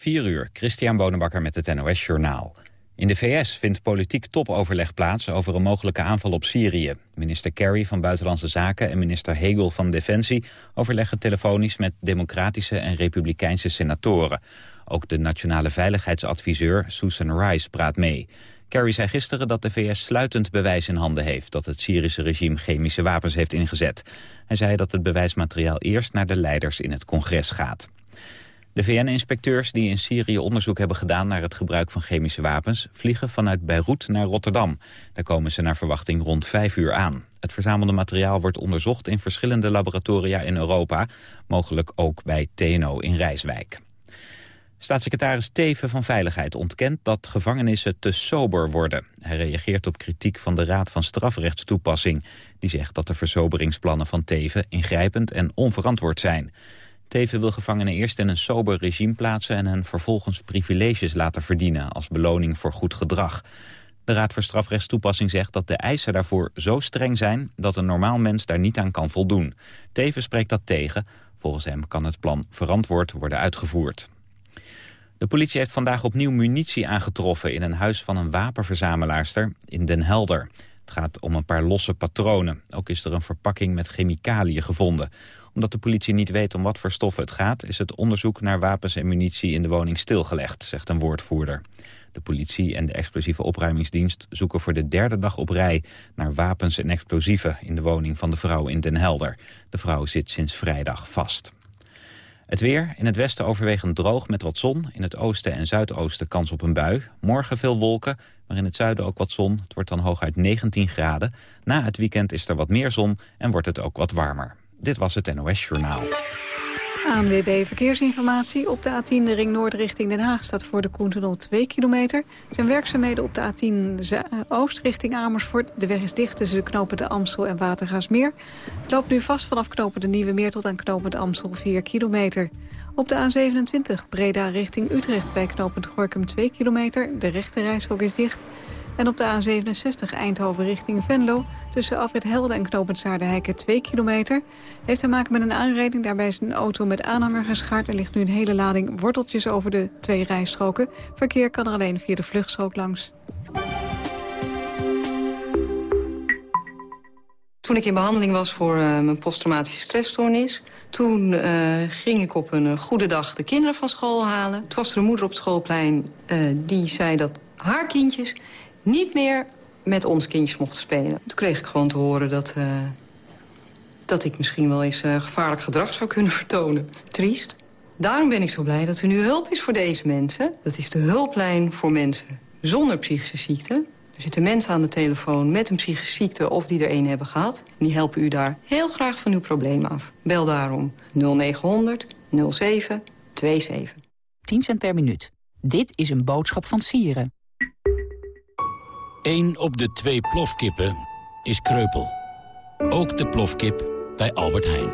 4 uur, Christian Bonenbakker met het NOS Journaal. In de VS vindt politiek topoverleg plaats over een mogelijke aanval op Syrië. Minister Kerry van Buitenlandse Zaken en minister Hegel van Defensie... overleggen telefonisch met democratische en republikeinse senatoren. Ook de nationale veiligheidsadviseur Susan Rice praat mee. Kerry zei gisteren dat de VS sluitend bewijs in handen heeft... dat het Syrische regime chemische wapens heeft ingezet. Hij zei dat het bewijsmateriaal eerst naar de leiders in het congres gaat. De VN-inspecteurs die in Syrië onderzoek hebben gedaan naar het gebruik van chemische wapens vliegen vanuit Beirut naar Rotterdam. Daar komen ze naar verwachting rond vijf uur aan. Het verzamelde materiaal wordt onderzocht in verschillende laboratoria in Europa, mogelijk ook bij TNO in Rijswijk. Staatssecretaris Teven van Veiligheid ontkent dat gevangenissen te sober worden. Hij reageert op kritiek van de Raad van Strafrechtstoepassing. Die zegt dat de versoberingsplannen van Teven ingrijpend en onverantwoord zijn. Teven wil gevangenen eerst in een sober regime plaatsen... en hen vervolgens privileges laten verdienen als beloning voor goed gedrag. De Raad voor Strafrechtstoepassing zegt dat de eisen daarvoor zo streng zijn... dat een normaal mens daar niet aan kan voldoen. Teven spreekt dat tegen. Volgens hem kan het plan verantwoord worden uitgevoerd. De politie heeft vandaag opnieuw munitie aangetroffen... in een huis van een wapenverzamelaarster in Den Helder. Het gaat om een paar losse patronen. Ook is er een verpakking met chemicaliën gevonden omdat de politie niet weet om wat voor stoffen het gaat... is het onderzoek naar wapens en munitie in de woning stilgelegd, zegt een woordvoerder. De politie en de explosieve opruimingsdienst zoeken voor de derde dag op rij... naar wapens en explosieven in de woning van de vrouw in Den Helder. De vrouw zit sinds vrijdag vast. Het weer, in het westen overwegend droog met wat zon. In het oosten en zuidoosten kans op een bui. Morgen veel wolken, maar in het zuiden ook wat zon. Het wordt dan hooguit 19 graden. Na het weekend is er wat meer zon en wordt het ook wat warmer. Dit was het NOS Journaal. ANWB Verkeersinformatie. Op de A10 de ring Noord richting Den Haag staat voor de Koentunnel 2 kilometer. Er zijn werkzaamheden op de A10 Oost richting Amersfoort. De weg is dicht tussen de knopen de Amstel en Watergaasmeer. Het loopt nu vast vanaf knopen de Nieuwe Meer tot aan knopen de Amstel 4 kilometer. Op de A27 Breda richting Utrecht bij knooppunt Gorkum 2 kilometer. De rechte reishok is dicht. En op de A67 Eindhoven richting Venlo... tussen Afrit Helden en knooppunt Zaardenheiken 2 kilometer... heeft te maken met een aanrijding. Daarbij is een auto met aanhanger geschaard... en ligt nu een hele lading worteltjes over de twee rijstroken. Verkeer kan er alleen via de vluchtstrook langs. Toen ik in behandeling was voor uh, mijn posttraumatische stressstoornis... toen uh, ging ik op een uh, goede dag de kinderen van school halen. Toen was er een moeder op het schoolplein die zei dat haar kindjes niet meer met ons kindjes mochten spelen. Toen kreeg ik gewoon te horen dat, uh, dat ik misschien wel eens uh, gevaarlijk gedrag zou kunnen vertonen. Triest. Daarom ben ik zo blij dat er nu hulp is voor deze mensen. Dat is de hulplijn voor mensen zonder psychische ziekte. Er zitten mensen aan de telefoon met een psychische ziekte of die er een hebben gehad. Die helpen u daar heel graag van uw probleem af. Bel daarom 0900 07 27. 10 cent per minuut. Dit is een boodschap van Sieren. 1 op de twee plofkippen is kreupel. Ook de plofkip bij Albert Heijn.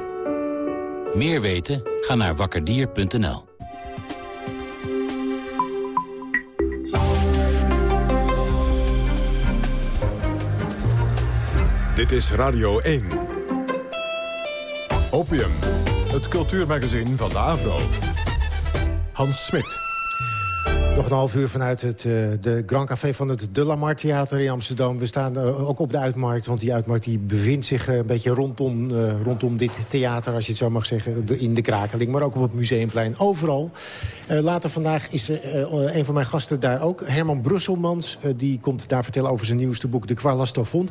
Meer weten? Ga naar wakkerdier.nl. Dit is Radio 1. Opium, het cultuurmagazin van de Avro. Hans Smit. Nog een half uur vanuit het uh, de Grand Café van het De La Mar Theater in Amsterdam. We staan uh, ook op de uitmarkt, want die uitmarkt die bevindt zich uh, een beetje rondom, rondom dit theater, als je het zo mag zeggen, de, in de Krakeling, maar ook op het Museumplein, overal. later vandaag is een van mijn gasten daar ook, Herman Brusselmans. die komt daar vertellen over zijn nieuwste boek, De Quarlastofond.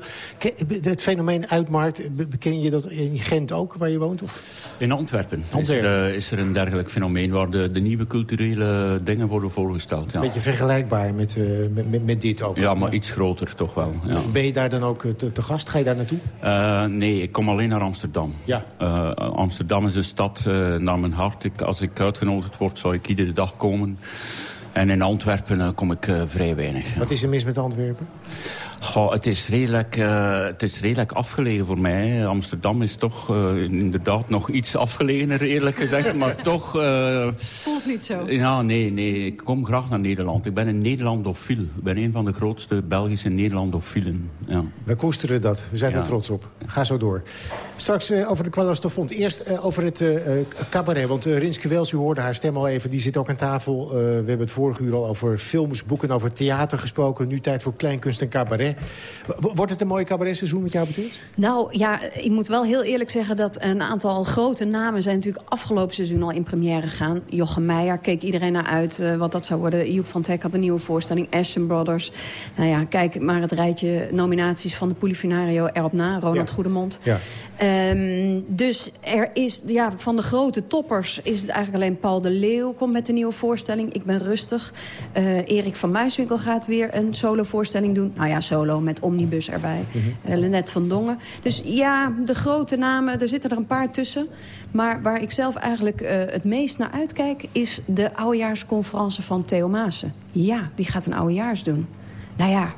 Het fenomeen uitmarkt, ken je dat in Gent ook, waar je woont? Of? In Antwerpen, Antwerpen. Is, er, is, er, een dergelijk fenomeen waar de, de nieuwe culturele dingen worden voorgesteld. Een beetje vergelijkbaar met, uh, met, met, dit ook. Ja, maar iets groter toch wel. Ja. Ben je daar dan ook eh, te, te gast? Ga je daar naartoe? Uh, nee, ik kom alleen naar Amsterdam. Ja. Amsterdam is een stad naar mijn hart. Ik, als ik uitgenodigd word, zou ik iedere dag komen. En in Antwerpen kom ik vrij weinig. Wat is er mis met Antwerpen? Goh, het, is redelijk, uh, het is redelijk afgelegen voor mij. Amsterdam is toch uh, inderdaad nog iets afgelegener, eerlijk gezegd. maar toch... Uh, Voelt niet zo. Ja, nee, nee. Ik kom graag naar Nederland. Ik ben een Nederlandofiel. Ik ben een van de grootste Belgische Nederlandofielen. Ja. We koesteren dat. We zijn er trots op. Ga zo door. Straks over de Kwallastofond. Eerst over het cabaret. Want Rinske Wels, u hoorde haar stem al even, die zit ook aan tafel. we hebben het vorige uur al over films, boeken, over theater gesproken. Nu tijd voor kleinkunst en cabaret. Wordt het een mooi cabaretseizoen wat jou betreft? Nou ja, ik moet wel heel eerlijk zeggen dat een aantal grote namen... zijn natuurlijk afgelopen seizoen al in première gegaan. Jochem Meijer keek iedereen naar uit uh, wat dat zou worden. Joep van Teck had een nieuwe voorstelling. Ashton Brothers. Nou ja, kijk maar het rijtje nominaties van de Polifinario erop na. Ronald ja. Goedemond. Ja. Um, dus er is, ja, van de grote toppers is het eigenlijk alleen Paul de Leeuw... komt met een nieuwe voorstelling. Ik ben rustig. Uh, Erik van Muiswinkel gaat weer een solo voorstelling doen. Nou ja, solo met Omnibus erbij. Mm -hmm. van Dongen. Dus ja, de grote namen, er zitten er een paar tussen. Maar waar ik zelf eigenlijk uh, het meest naar uitkijk... is de oudejaarsconferentie van Theo Maassen. Ja, die gaat een oudejaars doen. Nou ja,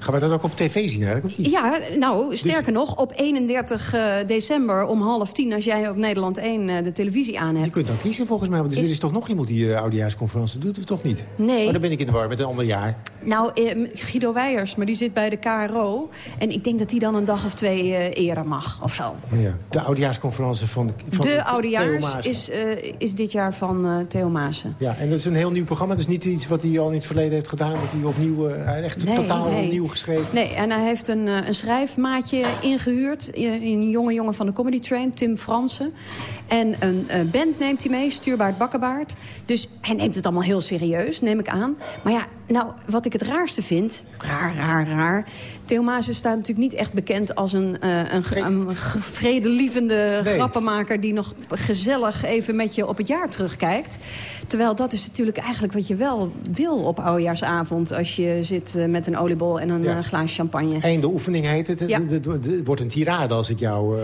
Gaan we dat ook op tv zien eigenlijk? Ja, nou, sterker dus... nog, op 31 uh, december om half tien... als jij op Nederland 1 uh, de televisie aan hebt. Je kunt dan kiezen volgens mij, want er is, is toch nog iemand die uh, oudejaarsconferentie doet, of toch niet? Nee. Oh, dan ben ik in de war met een ander jaar. Nou, Guido Weijers, maar die zit bij de KRO. En ik denk dat die dan een dag of twee eerder mag, of zo. Ja, de oudejaarsconferentie van, van de, de oudejaars is, is dit jaar van Theo Maassen. Ja, en dat is een heel nieuw programma. Dat is niet iets wat hij al in het verleden heeft gedaan. Dat hij opnieuw, echt nee, totaal nee. nieuw geschreven. Nee, en hij heeft een, een schrijfmaatje ingehuurd. Een jonge jongen van de Comedy Train, Tim Fransen. En een, een band neemt hij mee, Stuurbaard Bakkenbaard. Dus hij neemt het allemaal heel serieus, neem ik aan. Maar ja, nou, wat ik het raarste vind... Raar, raar, raar. Theo Maassen staat natuurlijk niet echt bekend als een, uh, een, een vredelievende nee. grappenmaker... die nog gezellig even met je op het jaar terugkijkt. Terwijl dat is natuurlijk eigenlijk wat je wel wil op oudejaarsavond... als je zit uh, met een oliebol en een ja. uh, glaasje champagne. Eén de oefening heet het. Ja. Het wordt een tirade als ik jou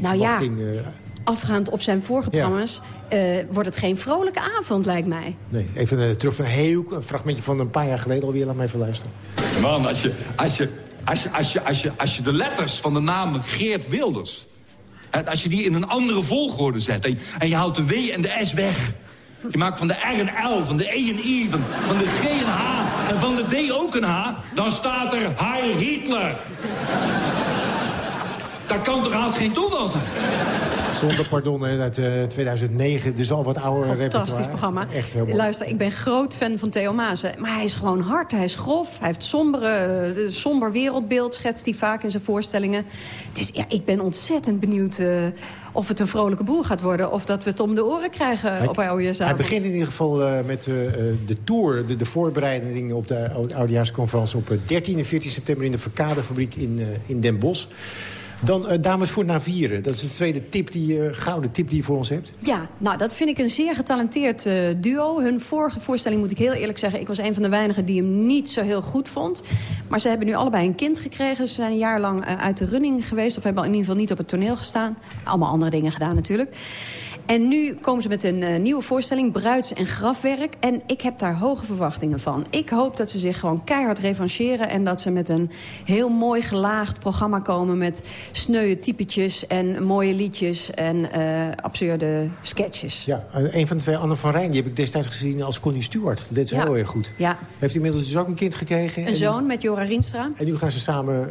nou verwachting... Ja afgaand op zijn vorige programma's... Ja. Uh, wordt het geen vrolijke avond, lijkt mij. Nee, even uh, terug van een heel een fragmentje van een paar jaar geleden alweer. Laat mij even luisteren. Man, als je, als je, als je, als je, als je, als je de letters van de naam Geert Wilders... als je die in een andere volgorde zet en, en je houdt de W en de S weg... Je maakt van de R een L, van de E een I, van, van de G een H en van de D ook een H. Dan staat er Heil Hitler. Dat kan toch haast geen toeval zijn? Zonder pardon, uit uh, 2009. Dus al wat ouder Fantastisch repertoire. programma. Echt heel mooi. Luister, ik ben groot fan van Theo Maassen. Maar hij is gewoon hard, hij is grof. Hij heeft sombere, uh, somber wereldbeeld, schetst hij vaak in zijn voorstellingen. Dus ja, ik ben ontzettend benieuwd... Uh, of het een vrolijke boel gaat worden... of dat we het om de oren krijgen hij, op oudejaarsavond. Hij begint in ieder geval uh, met uh, de tour, de, de voorbereidingen op de oudejaarsconferentie... op 13 en 14 september in de Verkadefabriek in, uh, in Den Bosch. Dan uh, Dames voor Navieren. Dat is de tweede tip die, uh, gouden tip die je voor ons hebt. Ja, nou dat vind ik een zeer getalenteerd uh, duo. Hun vorige voorstelling moet ik heel eerlijk zeggen... ik was een van de weinigen die hem niet zo heel goed vond. Maar ze hebben nu allebei een kind gekregen. Ze zijn een jaar lang uit de running geweest. Of hebben in ieder geval niet op het toneel gestaan. Allemaal andere dingen gedaan natuurlijk. En nu komen ze met een uh, nieuwe voorstelling, Bruids- en Grafwerk. En ik heb daar hoge verwachtingen van. Ik hoop dat ze zich gewoon keihard revancheren... en dat ze met een heel mooi gelaagd programma komen... met sneuwe typetjes en mooie liedjes en uh, absurde sketches. Ja, uh, een van de twee, Anne van Rijn, die heb ik destijds gezien als Connie Stewart. Dat is ja. heel erg goed. Ja. Heeft inmiddels dus ook een kind gekregen. Een zoon met Jora Rienstra. En nu gaan ze samen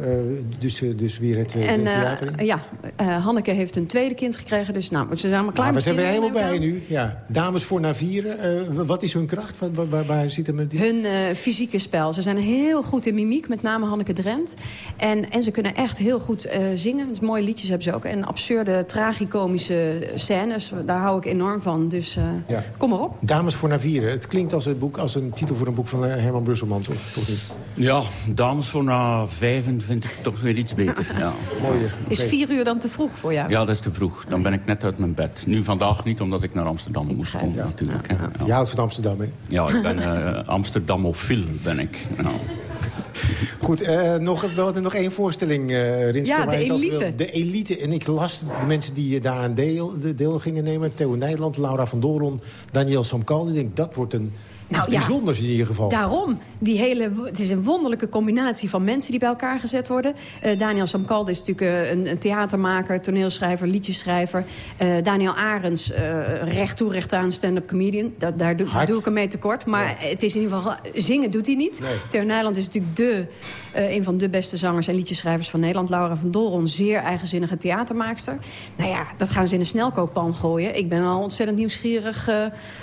dus, dus weer het, en, het theater in? Ja, Hanneke heeft een tweede kind gekregen. Dus nou, ze zijn allemaal klaar zijn er helemaal bij nu. Ja. Dames voor Navieren, uh, wat is hun kracht? Waar, waar, waar zit het met die? Hun uh, fysieke spel. Ze zijn heel goed in mimiek, met name Hanneke Drent. En, en ze kunnen echt heel goed uh, zingen. Dus mooie liedjes hebben ze ook. En absurde, tragicomische scènes, daar hou ik enorm van. Dus ja. kom maar op. Dames voor Navieren. Het klinkt als een, boek, als een titel voor een boek van Herman Brusselmans, of toch niet? Ja, Dames voor na vijven vind ik toch weer iets beter. ja. Mooier. Okay. Is vier uur dan te vroeg voor jou? Ja, dat is te vroeg. Dan ben ik net uit mijn bed. Nu vandaag niet, omdat ik naar Amsterdam ik moest komen ja. natuurlijk. Ja, ja. Je houdt van Amsterdam, hè? Ja, ik ben uh, Amsterdamofiel, ben ik. Goed, uh, nog, wel nog één voorstelling, uh, Rinske. Ja, de elite. De elite. En ik las de mensen die daaraan deel, deel gingen nemen. Theo Nijland, Laura van Doorn, Daniel Samkal. Ik denk, dat wordt een iets bijzonders in ieder geval. Daarom. Die hele, het is een wonderlijke combinatie van mensen die bij elkaar gezet worden. Uh, Daniel Samkalde is natuurlijk uh, een, een, theatermaker, toneelschrijver, liedjeschrijver. Uh, Daniel Arends, recht toe, recht aan, stand-up comedian. Dat, daar doe, doe, ik hem mee tekort. Maar ja. het is in ieder geval... Zingen doet hij niet. Nee. Ter Nijland is natuurlijk de, een van de beste zangers en liedjeschrijvers van Nederland. Laura van Doron, zeer eigenzinnige theatermaakster. Nou ja, dat gaan ze in een snelkooppan gooien. Ik ben wel ontzettend nieuwsgierig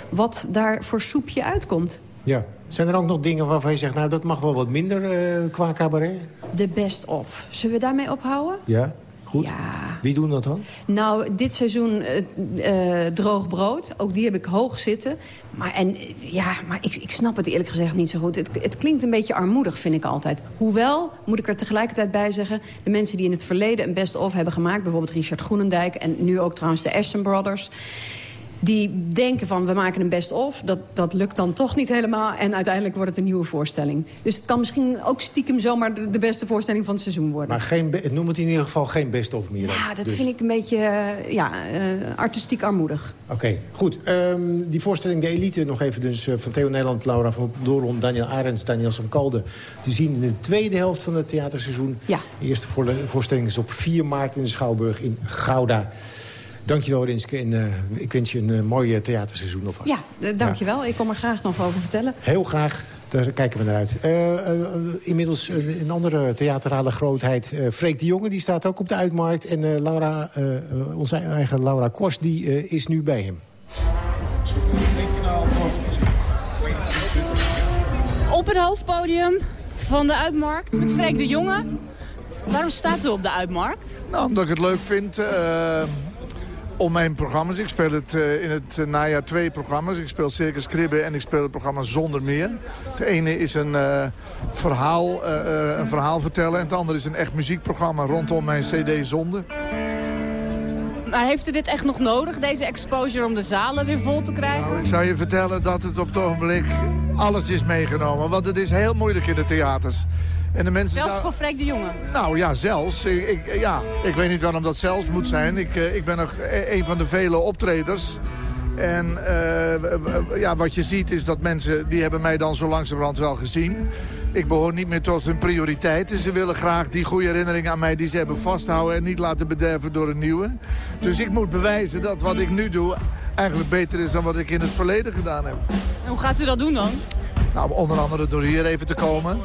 wat daar voor soepje uitkomt. Ja. Zijn er ook nog dingen waarvan je zegt... nou, dat mag wel wat minder uh, qua cabaret? De best of. Zullen we daarmee ophouden? Ja, goed. Ja. Wie doen dat dan? Nou, dit seizoen uh, uh, droog brood. Ook die heb ik hoog zitten. Maar, en, ja, maar ik, ik snap het eerlijk gezegd niet zo goed. Het, het klinkt een beetje armoedig, vind ik altijd. Hoewel, moet ik er tegelijkertijd bij zeggen... de mensen die in het verleden een best-of hebben gemaakt... bijvoorbeeld Richard Groenendijk en nu ook trouwens de Ashton Brothers die denken van we maken een best-of. Dat, dat lukt dan toch niet helemaal. En uiteindelijk wordt het een nieuwe voorstelling. Dus het kan misschien ook stiekem zomaar de, de beste voorstelling van het seizoen worden. Maar geen, noem het in ieder geval geen best-of meer. Ja, dat dus. vind ik een beetje uh, ja, uh, artistiek armoedig. Oké, okay, goed. Um, die voorstelling De Elite nog even dus uh, van Theo Nederland, Laura van Doorn, Daniel Arends, Daniel Samkalde. Te zien in de tweede helft van het theaterseizoen. Ja. De eerste voorstelling is op 4 maart in de Schouwburg in Gouda. Dankjewel, Rinske. En uh, ik wens je een uh, mooi theaterseizoen alvast. Ja, dankjewel. Ja. Ik kom er graag nog over vertellen. Heel graag. Daar kijken we naar uit. inmiddels een andere theaterale grootheid. Freek de Jonge, die staat ook op de uitmarkt. En Laura, onze eigen Laura Kors, die is nu bij hem. Op het hoofdpodium van de uitmarkt met Freek de Jonge. Waarom staat u op de uitmarkt? Nou, omdat ik het leuk vind om mijn programma's. Ik speel het, uh, in het uh, najaar twee programma's. Ik speel Circus Kribbe en ik speel het programma Zonder Meer. Het ene is een, uh, verhaal, een verhaal vertellen... en het andere is een echt muziekprogramma rondom mijn cd Zonde. Maar heeft u dit echt nog nodig, deze exposure, om de zalen weer vol te krijgen? Nou, ik zou je vertellen dat het op het ogenblik alles is meegenomen. Want het is heel moeilijk in de theaters. En de mensen zelfs voor Freek de Jonge? Nou ja, zelfs. Ik, ik, ja, ik weet niet waarom dat zelfs moet zijn. Ik, eh, ik ben nog e-, een van de vele optreders. En uh, ja, wat je ziet is dat mensen, die hebben mij dan zo langzamerhand wel gezien. Ik behoor niet meer tot hun prioriteiten. Ze willen graag die goede herinneringen aan mij die ze hebben vasthouden... en niet laten bederven door een nieuwe. Dus ik moet bewijzen dat wat ik nu doe eigenlijk beter is dan wat ik in het verleden gedaan heb. En hoe gaat u dat doen dan? Nou, onder andere door hier even te komen.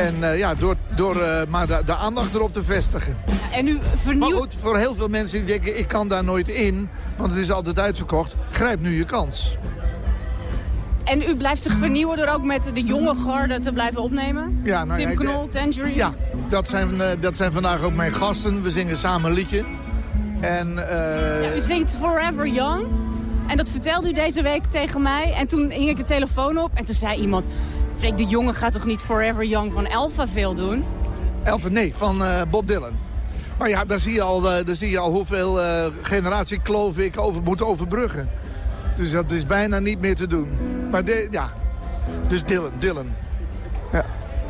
En uh, ja, door, door uh, maar de, de, aandacht erop te vestigen. En u vernieuwt... Maar goed, voor heel veel mensen die denken, ik kan daar nooit in... want het is altijd uitverkocht, grijp nu je kans. En u blijft zich vernieuwen door ook met de jonge garde te blijven opnemen? Ja, nou, Tim Knol, Tangerine? Ja, dat zijn, uh, dat zijn vandaag ook mijn gasten. We zingen samen een liedje. En, ja, u zingt Forever Young. En dat vertelde u deze week tegen mij. En toen hing ik de telefoon op en toen zei iemand... Freek de Jonge gaat toch niet Forever Young van Elfa veel doen? Elfa, nee, van uh, Bob Dylan. Maar ja, daar zie je al, uh, daar zie je al hoeveel uh, generatiekloof ik over, moet overbruggen. Dus dat is bijna niet meer te doen. Maar de, ja, dus Dylan, Dylan. Ja.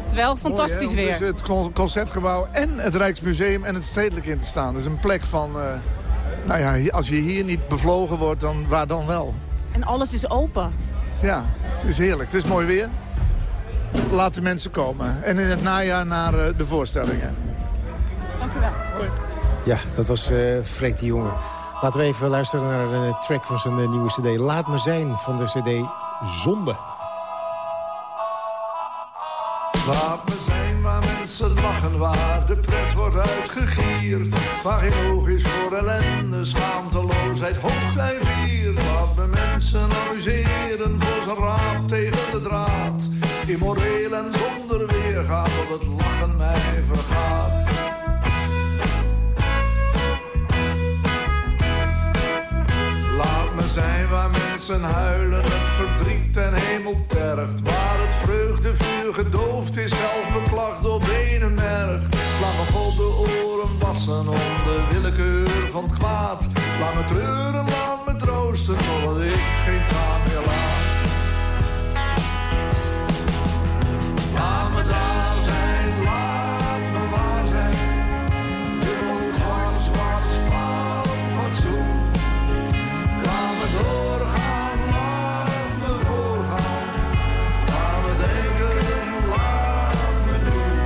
Terwijl fantastisch Mooi, weer. Dus het Concertgebouw en het Rijksmuseum en het Stedelijk in te staan. Dat is een plek van... nou ja, als je hier niet bevlogen wordt, dan waar dan wel? En alles is open. Ja, het is heerlijk. Het is mooi weer laat de mensen komen. En in het najaar naar uh, de voorstellingen. Dank u wel. Hoi. Ja, dat was uh, Freek de Jonge. Laten we even luisteren naar een track van zijn nieuwe cd. Laat me zijn van de cd Zonde. Laat me zijn waar mensen lachen, waar de pret wordt uitgegierd. Waar geen oog is voor ellende, schaamteloosheid, hoogtij vier. Laat me mensen amuseren voor zijn raap tegen de draad. Immoreel en zonder weerga tot het lachen mij vergaat. Laat me zijn waar mensen huilen, het verdriet en hemel tergt. Waar het vreugdevuur gedoofd is, zelf beklacht door benenmerg. Laat me God de oren wassen om de willekeur van kwaad. Laat me treuren, laat me troosten, totdat ik geen traan meer laat. Laat zijn laten waar zijn. Dood vast vast van van toe. Laat me door gaan, laat me voortgaan. Denken, laat me doen.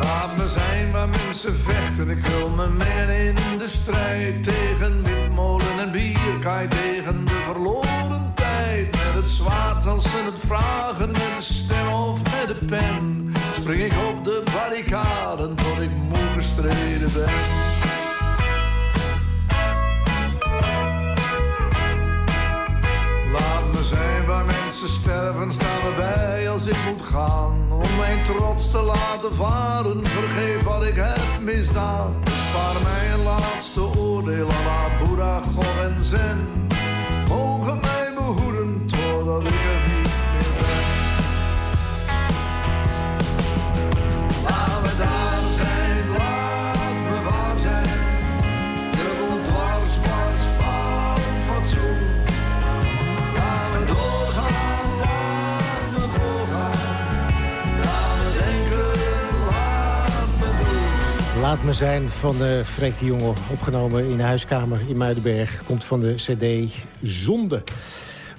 Laat zijn maar mensen. Ik wil me mengen in de strijd tegen windmolen en bierkaai. Tegen de verloren tijd. Met het zwaard als ze het vragen, met de stem of met de pen. Spring ik op de barricaden tot ik moe gestreden ben. Laat me zijn waar mensen sterven, staan we bij als ik moet gaan. Om mijn trots te laten varen, vergeef wat ik heb misdaan. Spaar mij een laatste oordeel aan la Boeddha, God en Zen. Mogen Laat me zijn van uh, Freek de Jonge, opgenomen in de huiskamer in Muidenberg. Komt van de cd Zonde.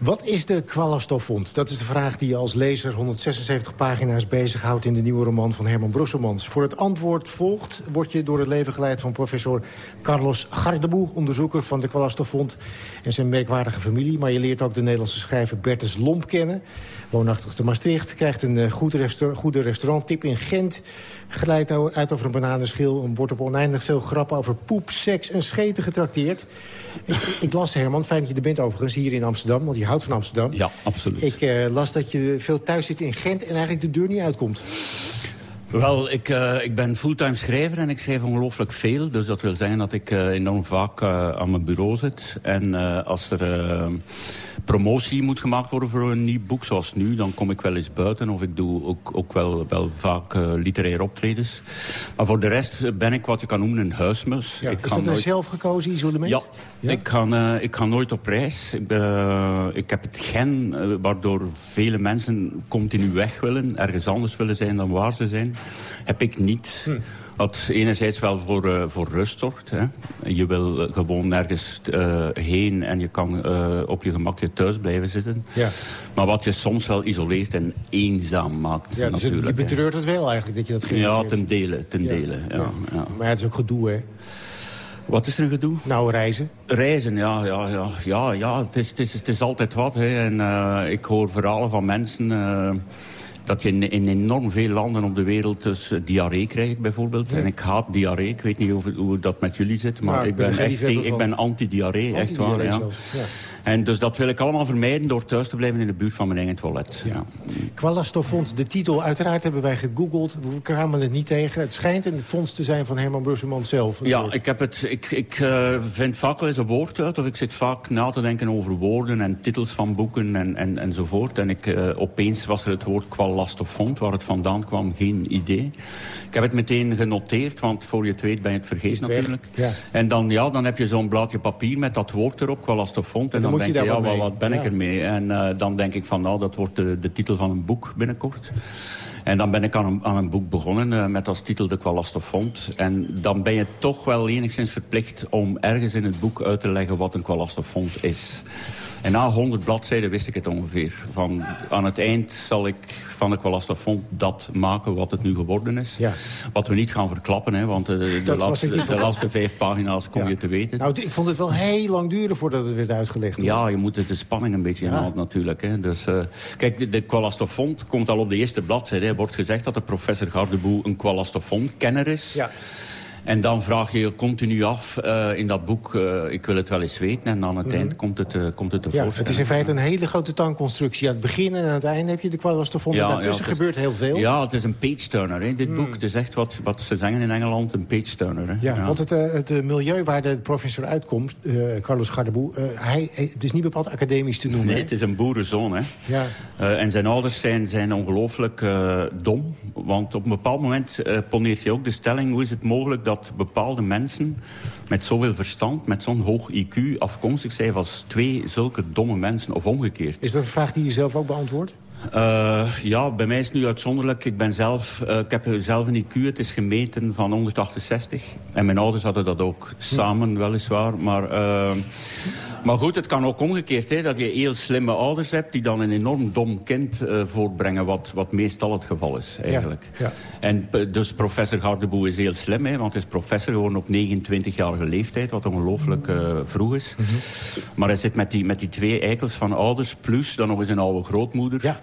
Wat is de kwallenstoffond? Dat is de vraag die je als lezer 176 pagina's bezighoudt... in de nieuwe roman van Herman Brusselmans. Voor het antwoord volgt word je door het leven geleid van professor Carlos Gardeboe... onderzoeker van de kwallenstoffond en zijn merkwaardige familie. Maar je leert ook de Nederlandse schrijver Bertus Lomp kennen. Woonachtig te Maastricht, krijgt een uh, goede, restaur goede restauranttip in Gent... glijdt uit over een bananenschil... en wordt op oneindig veel grappen over poep, seks en scheten getrakteerd. ik, ik, las, Herman, fijn dat je er bent overigens, hier in Amsterdam... want je houdt van Amsterdam. Ja, absoluut. Ik uh, las dat je veel thuis zit in Gent... en eigenlijk de deur niet uitkomt. Wel, ik, uh, ik ben fulltime schrijver en ik schrijf ongelooflijk veel. Dus dat wil zeggen dat ik uh, enorm vaak aan mijn bureau zit. En als er promotie moet gemaakt worden voor een nieuw boek zoals nu... dan kom ik wel eens buiten of ik doe ook, ook wel, wel vaak literaire optredens. Maar voor de rest ben ik wat je kan noemen een huismus. Ja, ik is dat nooit... een zelfgekozen isolement? Ja, ja? Ik, ga, ik ga nooit op reis. Ik, ik heb het gen waardoor vele mensen continu weg willen... ergens anders willen zijn dan waar ze zijn heb ik niet. Hm. Wat enerzijds wel voor, uh, voor rust zorgt. Hè. Je wil gewoon nergens uh, heen en je kan uh, op je gemakje thuis blijven zitten. Ja. Maar wat je soms wel isoleert en eenzaam maakt. Ja, dus natuurlijk, je betreurt het wel eigenlijk dat je dat Ja, ten dele. Ten ja. dele ja. Ja. Maar het is ook gedoe, hè? Wat is er een gedoe? Nou, reizen. Reizen, ja. ja, ja, ja, ja. Het, is, het, is, het is altijd wat. Hè. En ik hoor verhalen van mensen... Dat je in, in, enorm veel landen op de wereld dus uh, diarree krijgt, bijvoorbeeld. Ja. En ik haat diarree. Ik weet niet hoe, hoe dat met jullie zit, maar nou, ik, ben echt ik ben anti-diarree, echt waar. Ja. En dus dat wil ik allemaal vermijden door thuis te blijven in de buurt van mijn eigen toilet. Ja. De titel, uiteraard hebben wij gegoogeld. We kwamen het niet tegen. Het schijnt een fonds te zijn van Herman Brusselman zelf. Ja, woord. ik, heb het, ik, ik uh, vind vaak wel eens een woord uit. Of ik zit vaak na te denken over woorden en titels van boeken en, en, enzovoort. En ik, uh, opeens was er het woord kwalastofond. Waar het vandaan kwam, geen idee. Ik heb het meteen genoteerd, want voor je het weet ben je het vergeten natuurlijk. Ja. En dan, ja, dan heb je zo'n blaadje papier met dat woord erop, kwalastofond. En, en dan, denk je, ja, wat, wat ben ja. ik ermee? En uh, dan denk ik van, nou, dat wordt de, de titel van een boek binnenkort. En dan ben ik aan een, aan een boek begonnen uh, met als titel De Kwalastofond. En dan ben je toch wel enigszins verplicht om ergens in het boek uit te leggen wat een kwalastofond is. En na 100 bladzijden wist ik het ongeveer. Van, aan het eind zal ik van de Kwalastofond dat maken wat het nu geworden is. Ja. Wat we niet gaan verklappen, hè, want de, de, laatste, de, laatste vijf pagina's kom ja. je te weten. Nou, ik vond het wel heel lang duren voordat het werd uitgelegd. Hoor. Ja, je moet het de spanning een beetje inhouden natuurlijk. Hè. Dus, uh, kijk, de, de komt al op de eerste bladzijde. Er wordt gezegd dat de professor Gardeboe een Kwalastofond-kenner is. Ja. En dan vraag je je continu af uh, in dat boek, uh, ik wil het wel eens weten. En aan het mm -hmm. eind komt het, uh, komt het tevoorschijn. Ja, het is in feite een hele grote tankconstructie. Aan het begin en aan het einde heb je de kwalastofond. Ja, en daartussen ja, is, gebeurt heel veel. Ja, het is een page-turner, dit mm. boek. Het is echt wat, wat ze zeggen in Engeland, een page-turner. Hè. Ja, ja, want het, het milieu waar de professor uitkomt, Carlos Gardeboe... hij, het is niet bepaald academisch te noemen. Nee, hè? het is een boerenzoon. Hè. Ja. en zijn ouders zijn, zijn ongelooflijk dom. Want op een bepaald moment poneert je ook de stelling... hoe is het mogelijk dat bepaalde mensen met zoveel verstand, met zo'n hoog IQ afkomstig zijn als twee zulke domme mensen, of omgekeerd. Is dat een vraag die je zelf ook beantwoordt? Uh, ja, bij mij is het nu uitzonderlijk. Ik, ben zelf, uh, ik heb zelf een IQ, het is gemeten van 168. En mijn ouders hadden dat ook samen, weliswaar. Maar uh, Maar goed, het kan ook omgekeerd, hè, dat je heel slimme ouders hebt... die dan een enorm dom kind voortbrengen, wat, wat meestal het geval is, eigenlijk. Ja, En dus professor Gardeboe is heel slim, hè, want hij is professor geworden op 29-jarige leeftijd... wat ongelooflijk vroeg is. Mm -hmm. Maar hij zit met die, met die twee eikels van ouders... plus dan nog eens een oude grootmoeder... Ja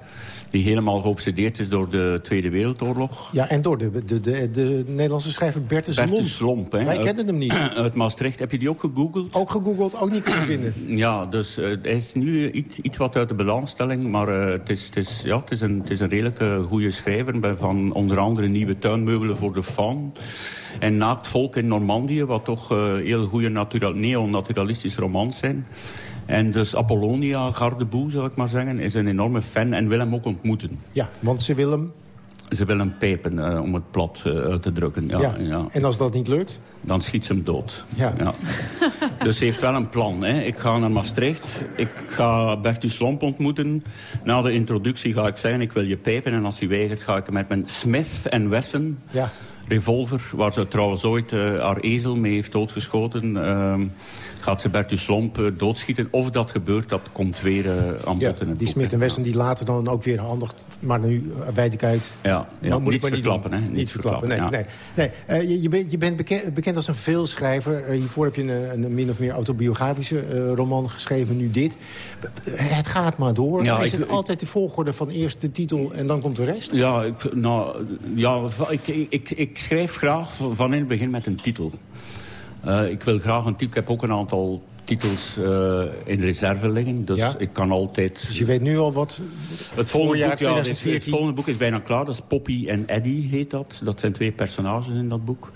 die helemaal geobsedeerd is door de Tweede Wereldoorlog. Ja, en door de, de, de, de Nederlandse schrijver Bertus Lomp. Bertus Lomp, hè. Wij kennen hem niet. Uit Maastricht. Heb je die ook gegoogeld? Ook gegoogeld, ook niet kunnen vinden. Ja, dus uh, hij is nu iets, iets wat uit de belangstelling. Maar uh, het, is, het, is, ja, het, is een, het is een redelijke goede schrijver. Van onder andere nieuwe tuinmeubelen voor de fan. En Naakt Volk in Normandië, wat toch uh, heel goede natural, neo-naturalistische romans zijn. En dus Apollonia Gardeboe, zal ik maar zeggen, is een enorme fan en wil hem ook ontmoeten. Ja, want ze wil hem... Ze wil hem pepen, uh, om het plat uh, uit te drukken. Ja, ja. ja, En als dat niet lukt? Dan schiet ze hem dood. Ja. ja. dus ze heeft wel een plan. Hè. Ik ga naar Maastricht. Ik ga Bertus Lomp ontmoeten. Na de introductie ga ik zeggen, ik wil je pepen. En als hij weigert, ga ik met mijn Smith Wesson... Ja. Revolver, waar ze trouwens ooit uh, haar ezel mee heeft doodgeschoten... Ehm, gaat ze Bertus Slomp uh, doodschieten. Of dat gebeurt, dat komt weer uh, aan bod ja, in het Die Smith en Wesson die laten dan ook weer handig, maar nu wijd ik uit. Ja, ja maar moet niet verklappen. Hè? Niet, niet verklappen, nee. nee, nee. Je, bent, je bent bekend, bekend, als een veelschrijver. hiervoor heb je een, een, min of meer autobiografische roman geschreven, nu dit. Het gaat maar door. Ja, Is ik, het altijd de volgorde van eerst de titel en dan komt de rest? Ja, ik, nou, ja ik, ik, ik schrijf graag van in het begin met een titel. Uh, ik wil graag een titel. Ik heb ook een aantal titels uh, in reserve liggen. Dus ja? ik kan altijd... Dus je weet nu al wat het volgende, boek, ja, het, het volgende boek is bijna klaar. Dat is Poppy en Eddie heet dat. Dat zijn twee personages in dat boek.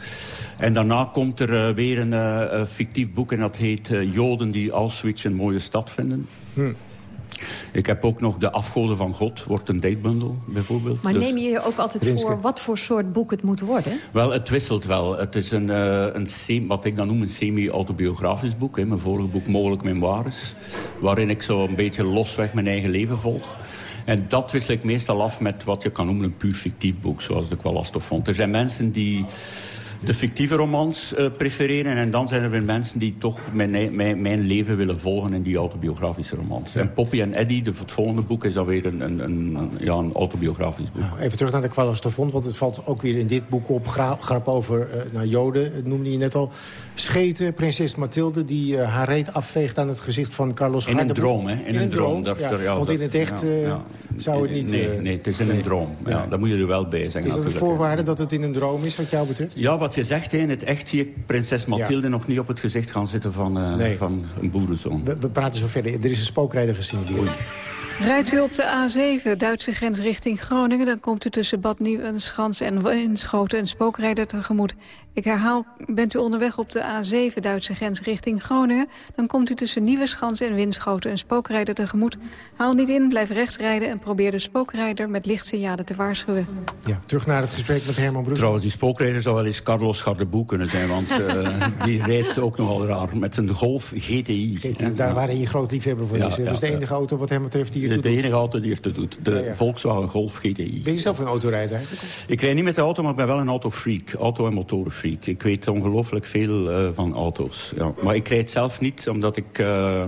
En daarna komt er uh, weer een uh, fictief boek. En dat heet Joden die Auschwitz een mooie stad vinden. Hm. Ik heb ook nog De Afgoden van God, wordt een datebundel bijvoorbeeld. Maar dus... neem je je ook altijd voor wat voor soort boek het moet worden? Wel, het wisselt wel. Het is een, uh, een wat ik dan noem een semi-autobiografisch boek. Hè. Mijn vorige boek Mogelijk Memoires. Waarin ik zo een beetje losweg mijn eigen leven volg. En dat wissel ik meestal af met wat je kan noemen een puur fictief boek. Zoals de Kwalastof vond. Er zijn mensen die de fictieve romans uh, prefereren. En dan zijn er weer mensen die toch mijn, mijn, mijn leven willen volgen in die autobiografische romans. Ja. En Poppy en Eddie, de, het volgende boek, is dan weer een, een, een, ja, een autobiografisch boek. Ja, even terug naar de Kwalastofond, want het valt ook weer in dit boek op. Gra grap over uh, naar Joden, noemde je net al. Scheten, prinses Mathilde, die uh, haar reet afveegt aan het gezicht van Carlos In een droom, hè? In, in een, droom. Dat, ja, want in het echt zou het niet... Nee, nee, het is in nee. een droom. Ja, Daar moet je er wel bij zijn. Is dat een voorwaarde dat het in een droom is, wat jou betreft? Ja, wat je zegt, in het echt zie ik prinses Mathilde nog niet op het gezicht gaan zitten van, uh, nee. van een boerenzoon. We, we, praten zo verder. Er is een spookrijder gesignaleerd. Rijdt u op de A7, Duitse grens richting Groningen... dan komt u tussen Bad Nieuwenschans en Winschoten een spookrijder tegemoet. Ik herhaal, bent u onderweg op de A7, Duitse grens richting Groningen... dan komt u tussen Nieuwenschans en Winschoten een spookrijder tegemoet. Haal niet in, blijf rechts rijden en probeer de spookrijder met lichtsignalen te waarschuwen. Ja, terug naar het gesprek met Herman Broes. Trouwens, die spookrijder zou wel eens Carlos Gardeboe kunnen zijn... want uh, die rijdt ook nogal raar met zijn Golf GTI. GTI daar waren je groot liefhebber voor ja, is. Ja, dat is de enige ja. auto wat hem betreft die de enige auto die er doet. De ja, ja. Volkswagen Golf GTI. Ben je zelf een autorijder? Ik rijd niet met de auto, maar ik ben wel een autofreak. Auto- en motorenfreak. Ik weet ongelooflijk veel uh, van auto's. Ja. Maar ik rijd zelf niet, omdat ik... Uh,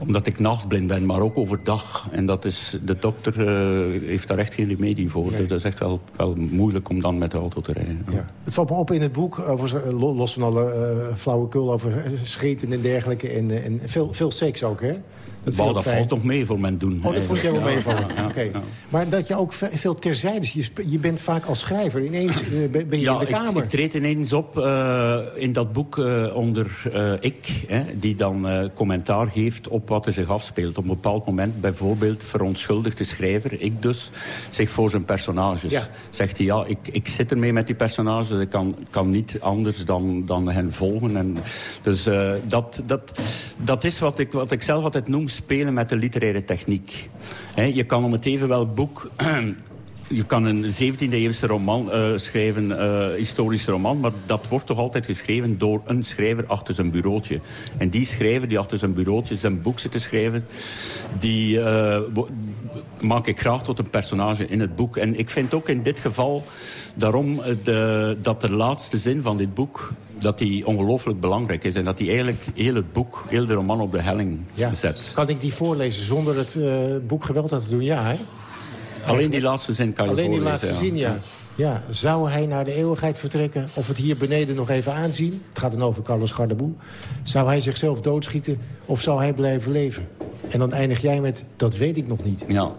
omdat ik nachtblind ben, maar ook overdag. En dat is, de dokter uh, heeft daar echt geen remedie voor. Nee. Dus dat is echt wel, wel moeilijk om dan met de auto te rijden. Ja. Ja. Het valt me op in het boek, over, los van alle uh, flauwekul over scheten en dergelijke. En, en veel, veel seks ook, hè? Dat, valt toch mee voor mijn doen. Oh, dat vond jij wel okay. ja. Maar dat je ook veel terzijde... Je, je bent vaak als schrijver. Ineens uh, ben je in de kamer. Ik, ik treed ineens op uh, in dat boek uh, onder ik. Hè, die dan commentaar geeft op wat er zich afspeelt. Op een bepaald moment bijvoorbeeld verontschuldigt de schrijver, ik dus, zich voor zijn personages. Zegt hij, ja, ik, ik zit ermee met die personages. Ik kan, kan niet anders dan, dan hen volgen. En, dus dat, dat, dat is wat ik, wat ik zelf altijd noem spelen met de literaire techniek. Je kan om het even wel boek... je kan een 17e-eeuwse roman uh, schrijven, uh, historisch roman... maar dat wordt toch altijd geschreven door een schrijver achter zijn bureautje. En die schrijver die achter zijn bureautje zijn boek zit te schrijven... die uh, maak ik graag tot een personage in het boek. En ik vind ook in dit geval daarom de, dat de laatste zin van dit boek dat die ongelooflijk belangrijk is. En dat hij eigenlijk heel het boek, heel de roman op de helling zet. Kan ik die voorlezen zonder het uh, boek geweld aan te doen? Ja, hè? Alleen die laatste zin kan je Alleen die laatste zin, ja. Ja, zou hij naar de eeuwigheid vertrekken of het hier beneden nog even aanzien? Het gaat dan over Carlos Gardeboe. Zou hij zichzelf doodschieten of zou hij blijven leven? En dan eindig jij met, dat weet ik nog niet. Ja.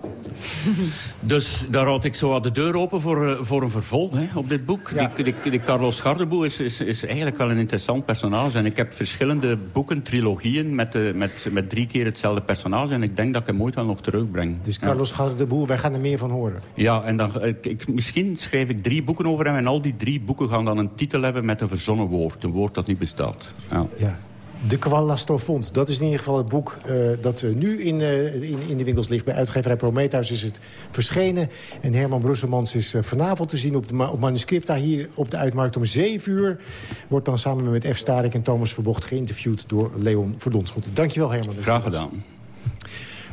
dus daar had ik zo de deur open voor, eh, voor een vervolg hè, op dit boek. Die, die, Carlos Gardeboe is, is, is, eigenlijk wel een interessant personage. En ik heb verschillende boeken, trilogieën... Met, de, met, met drie keer hetzelfde personage. En ik denk dat ik hem ooit wel nog terugbreng. Dus Carlos ja. Gardeboe, wij gaan er meer van horen. Ja, en dan, ik, misschien schrijf ik drie boeken over hem... en al die drie boeken gaan dan een titel hebben met een verzonnen woord. Een woord dat niet bestaat. Ja. ja. De Kwallastofond. Dat is in ieder geval het boek uh, dat uh, nu in, uh, in, in, de winkels ligt. Bij uitgeverij Prometheus is het verschenen. En Herman Brusselmans is vanavond te zien op, de, op Manuscripta... hier op de Uitmarkt om 7 uur. Wordt dan samen met F. Starik en Thomas Verbocht geïnterviewd door Leon Verdonschot. Dankjewel Herman. Graag gedaan.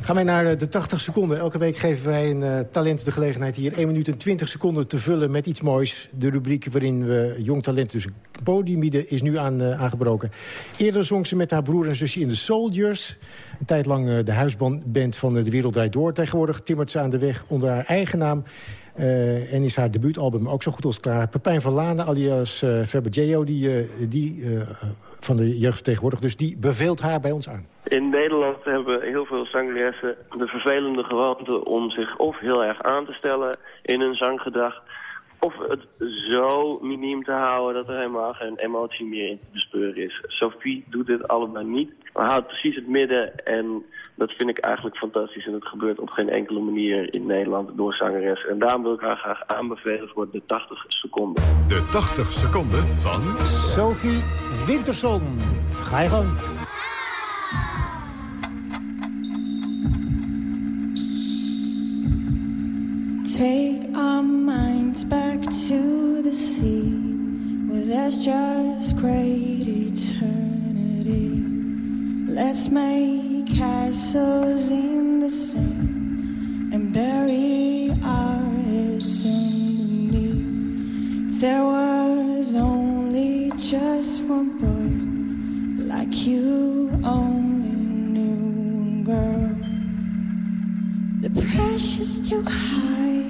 Gaan wij naar eh, de 80 seconden. Elke week geven wij een uh, talent de gelegenheid hier 1 minuut en 20 seconden te vullen met iets moois. De rubriek waarin we jong talent dus podium bieden is nu aan, uh, aangebroken. Eerder zong ze met haar broer en zusje in de Soldiers. Een tijd lang de huisband van De Wereld Door. Tegenwoordig timmert ze aan de weg onder haar eigen naam. En is haar debuutalbum ook zo goed als klaar. Pepijn van Lane alias uh, die, die van de jeugdvertegenwoordiger. Dus die beveelt haar bij ons aan. In Nederland hebben heel veel zangeressen de vervelende gewoonte om zich of heel erg aan te stellen in hun zanggedrag... of het zo miniem te houden dat er helemaal geen emotie meer in te bespeuren is. Sophie doet dit allebei niet, maar houdt precies het midden en dat vind ik eigenlijk fantastisch. En het gebeurt op geen enkele manier in Nederland door zangeressen. En daarom wil ik haar graag aanbevelen voor de 80 seconden. De 80 seconden van... Sophie Winterson. Ga je gang. Take our minds back to the sea Where there's just great eternity. Let's make castles in the sand And bury our heads underneath. There was only just one boy Like you Pressure's too high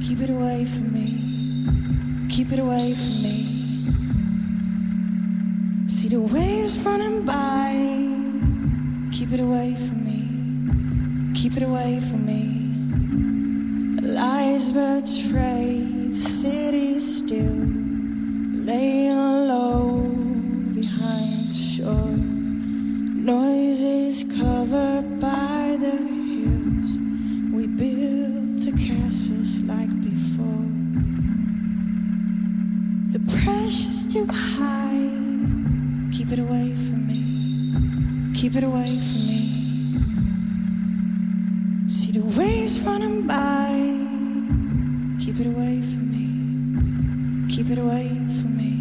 Keep it away from me. Keep it away from me. See the waves running by. Keep it away from me. Keep it away from me. Lies betray the city still. Laying low behind the shore. Noises too high. Keep it away from me. Keep it away from me. See the waves running by. Keep it away from me. Keep it away from me.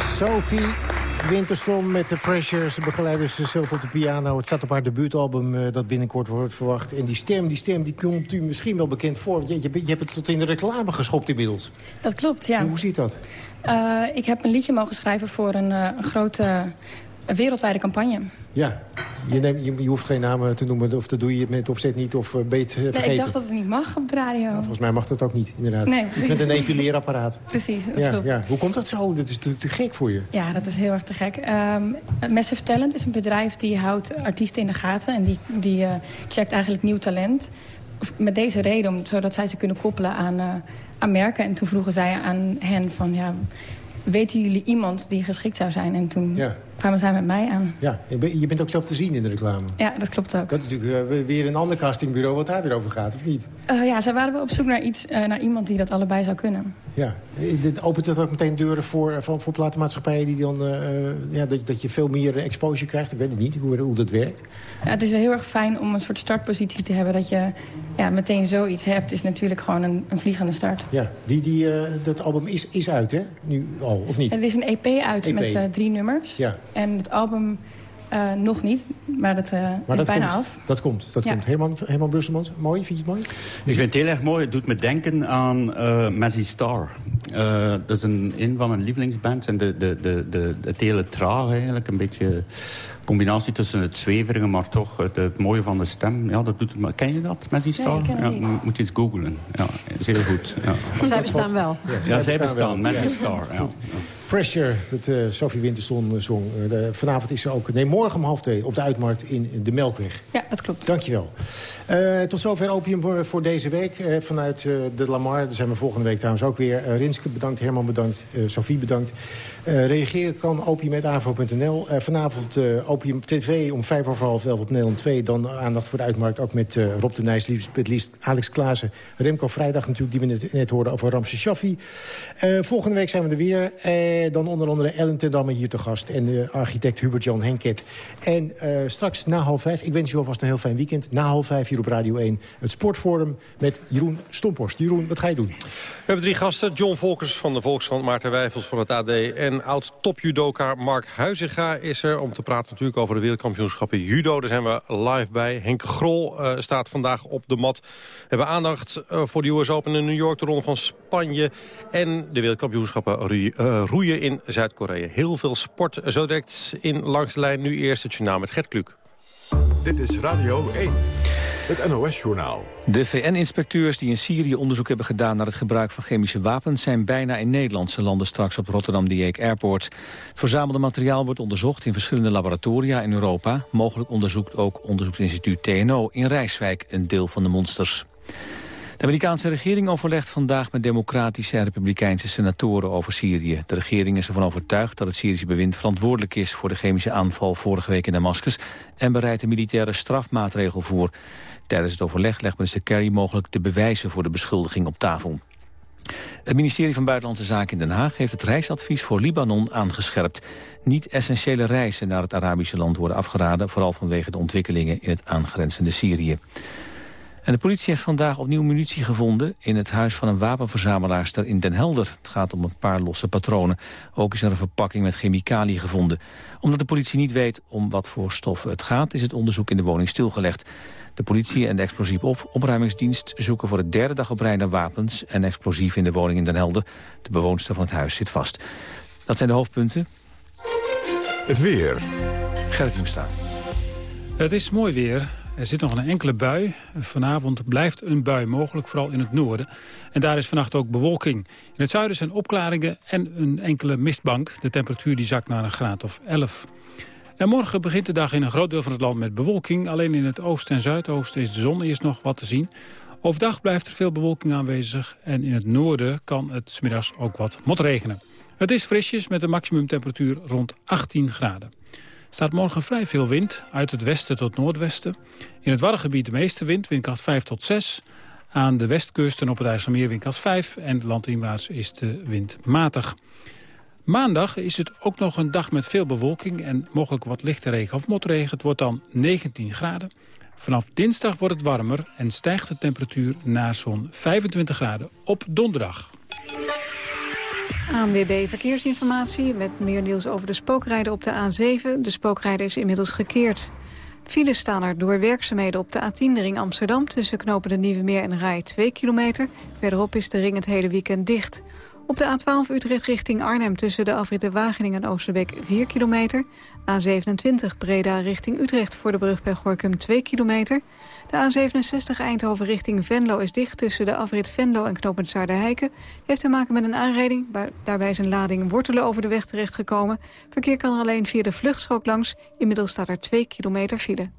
Sophie Winterson met The Pressure. Ze begeleiden zichzelf op de piano. Het staat op haar debuutalbum uh, dat binnenkort wordt verwacht. En die stem, die stem die komt u misschien wel bekend voor. Je, je, je hebt het tot in de reclame geschopt inmiddels. Dat klopt, ja. Hoe ziet dat? Uh, ik heb een liedje mogen schrijven voor een, uh, een grote een wereldwijde campagne. Ja, je, neemt, je, je, hoeft geen namen te noemen, of dat doe je met opzet niet, of ben je het vergeten? Nee, ik dacht dat het niet mag op de radio. Nou, volgens mij mag dat ook niet, inderdaad. Nee, Iets met een epileerapparaat. precies, dat ja, klopt. Ja. Hoe komt dat zo? Dat is natuurlijk te gek voor je. Ja, dat is heel erg te gek. Um, Massive Talent is een bedrijf die houdt artiesten in de gaten... en die, die uh, checkt eigenlijk nieuw talent. Met deze reden, zodat zij ze kunnen koppelen aan, uh, aan merken. En toen vroegen zij aan hen van... ja, weten jullie iemand die geschikt zou zijn? En toen ja. Kwamen zij met mij aan. Ja, je bent ook zelf te zien in de reclame. Ja, dat klopt ook. Dat is natuurlijk uh, weer een ander castingbureau wat daar weer over gaat, of niet? Uh, ja, zij waren wel op zoek naar, iets, uh, naar iemand die dat allebei zou kunnen. Ja, opent dat ook meteen deuren voor, voor, voor platenmaatschappijen... Die dan, ja, dat, dat je veel meer exposure krijgt? Ik weet het niet, hoe, hoe dat werkt. Ja, het is heel erg fijn om een soort startpositie te hebben. Dat je ja, meteen zoiets hebt, is natuurlijk gewoon een, een vliegende start. Ja, die, die, dat album is, is uit, hè? Nu al, of niet? Er is een EP uit EP. met drie nummers. Ja. En het album Uh, nog niet, maar dat uh, maar is bijna komt, af. Dat komt, dat komt. Herman, Herman Brusselmans, mooi, vind je het mooi? Ik vind het heel erg mooi. Het doet me denken aan uh, Mazzy Star. dat is een, een van mijn lievelingsbands. En de, de, de, de, het hele traag eigenlijk. Een beetje combinatie tussen het zweverige, maar toch het, het, mooie van de stem. Ja, dat doet het, ken je dat, Star? Nee, ja, moet je eens googlen. Ja, is heel goed. Ja. Zij bestaan wel. Ja, ja zij bestaan. Ja. Pressure, dat uh, Sophie Winterson zong. Uh, vanavond is ze ook... Nee, morgen om half twee op de Uitmarkt in de Melkweg. Ja, dat klopt. Dankjewel. Uh, tot zover Opium voor deze week. vanuit de Lamar, daar zijn we volgende week trouwens ook weer. Rinske bedankt, Herman bedankt, Sophie bedankt. reageren kan opium.avro.nl. vanavond Opium TV om vijf over half elf op Nederland 2. Dan aandacht voor de Uitmarkt ook met Rob de Nijs, het liefst Alex Klaassen. Remco Vrijdag natuurlijk, die we net, net hoorden over Ramse Shaffi. volgende week zijn we er weer dan onder andere Ellen Tendamme hier te gast. En architect Hubert-Jan Henket. En straks na half vijf, ik wens u alvast een heel fijn weekend. Na half vijf hier op Radio 1 het Sportforum met Jeroen Stomporst. Jeroen, wat ga je doen? We hebben drie gasten. John Volkers van de Volkskrant, Maarten Wijfels van het AD... en oud-topjudoka Mark Huizinga is er... om te praten natuurlijk over de wereldkampioenschappen judo. Daar zijn we live bij. Henk Grol uh, staat vandaag op de mat. We hebben aandacht uh, voor de US Open in New York, de Ronde van Spanje... en de wereldkampioenschappen roeien in Zuid-Korea. Heel veel sport zo direct in Langs de Lijn. Nu eerst het journaal met Gert Kluk. Dit is Radio 1, het NOS-journaal. De VN-inspecteurs die in Syrië onderzoek hebben gedaan... naar het gebruik van chemische wapens... zijn bijna in Nederland. Ze landen straks op Rotterdam-Dieek Airport. Verzamelde materiaal wordt onderzocht in verschillende laboratoria in Europa. Mogelijk onderzoekt ook onderzoeksinstituut TNO in Rijswijk... een deel van de monsters. De Amerikaanse regering overlegt vandaag met democratische en republikeinse senatoren over Syrië. De regering is ervan overtuigd dat het Syrische bewind verantwoordelijk is voor de chemische aanval vorige week in Damascus en bereidt een militaire strafmaatregel voor. Tijdens het overleg legt minister Kerry mogelijk de bewijzen voor de beschuldiging op tafel. Het ministerie van Buitenlandse Zaken in Den Haag heeft het reisadvies voor Libanon aangescherpt. Niet-essentiële reizen naar het Arabische land worden afgeraden, vooral vanwege de ontwikkelingen in het aangrenzende Syrië. En de politie heeft vandaag opnieuw munitie gevonden... in het huis van een wapenverzamelaarster in Den Helder. Het gaat om een paar losse patronen. Ook is er een verpakking met chemicaliën gevonden. Omdat de politie niet weet om wat voor stoffen het gaat... is het onderzoek in de woning stilgelegd. De politie en de explosief op opruimingsdienst zoeken voor de derde dag op rij naar wapens en explosieven in de woning in Den Helder. De bewoonster van het huis zit vast. Dat zijn de hoofdpunten. Het weer. Gerrit Moesta. Het is mooi weer. Er zit nog een enkele bui. Vanavond blijft een bui mogelijk, vooral in het noorden. En daar is vannacht ook bewolking. In het zuiden zijn opklaringen en een enkele mistbank. De temperatuur die zakt naar een graad of 11. En morgen begint de dag in een groot deel van het land met bewolking. Alleen in het oosten en zuidoosten is de zon eerst nog wat te zien. Overdag blijft er veel bewolking aanwezig. En in het noorden kan het smiddags ook wat motregenen. Het is frisjes met een maximumtemperatuur rond 18 graden staat morgen vrij veel wind, uit het westen tot noordwesten. In het Waddengebied de meeste wind, windkracht 5 tot 6. Aan de westkust en op het IJsselmeer windkracht 5. En landinwaarts is de wind matig. Maandag is het ook nog een dag met veel bewolking en mogelijk wat lichte regen of motregen. Het wordt dan 19 graden. Vanaf dinsdag wordt het warmer en stijgt de temperatuur naar zo'n 25 graden op donderdag. ANWB Verkeersinformatie met meer nieuws over de spookrijden op de A7. De spookrijder is inmiddels gekeerd. Files staan er door werkzaamheden op de A10 ring Amsterdam... tussen knopen de Nieuwe Meer en Rij 2 kilometer. Verderop is de ring het hele weekend dicht. Op de A12 Utrecht richting Arnhem tussen de afritten Wageningen en Oosterbeek 4 kilometer. A27 Breda richting Utrecht voor de brug bij Gorkum 2 kilometer. De A67 Eindhoven richting Venlo is dicht tussen de afrit Venlo en knooppunt Zaarderheiken. Heeft te maken met een aanrijding. Daarbij is een lading wortelen over de weg terechtgekomen. Verkeer kan er alleen via de vluchtstrook langs. Inmiddels staat er 2 kilometer file.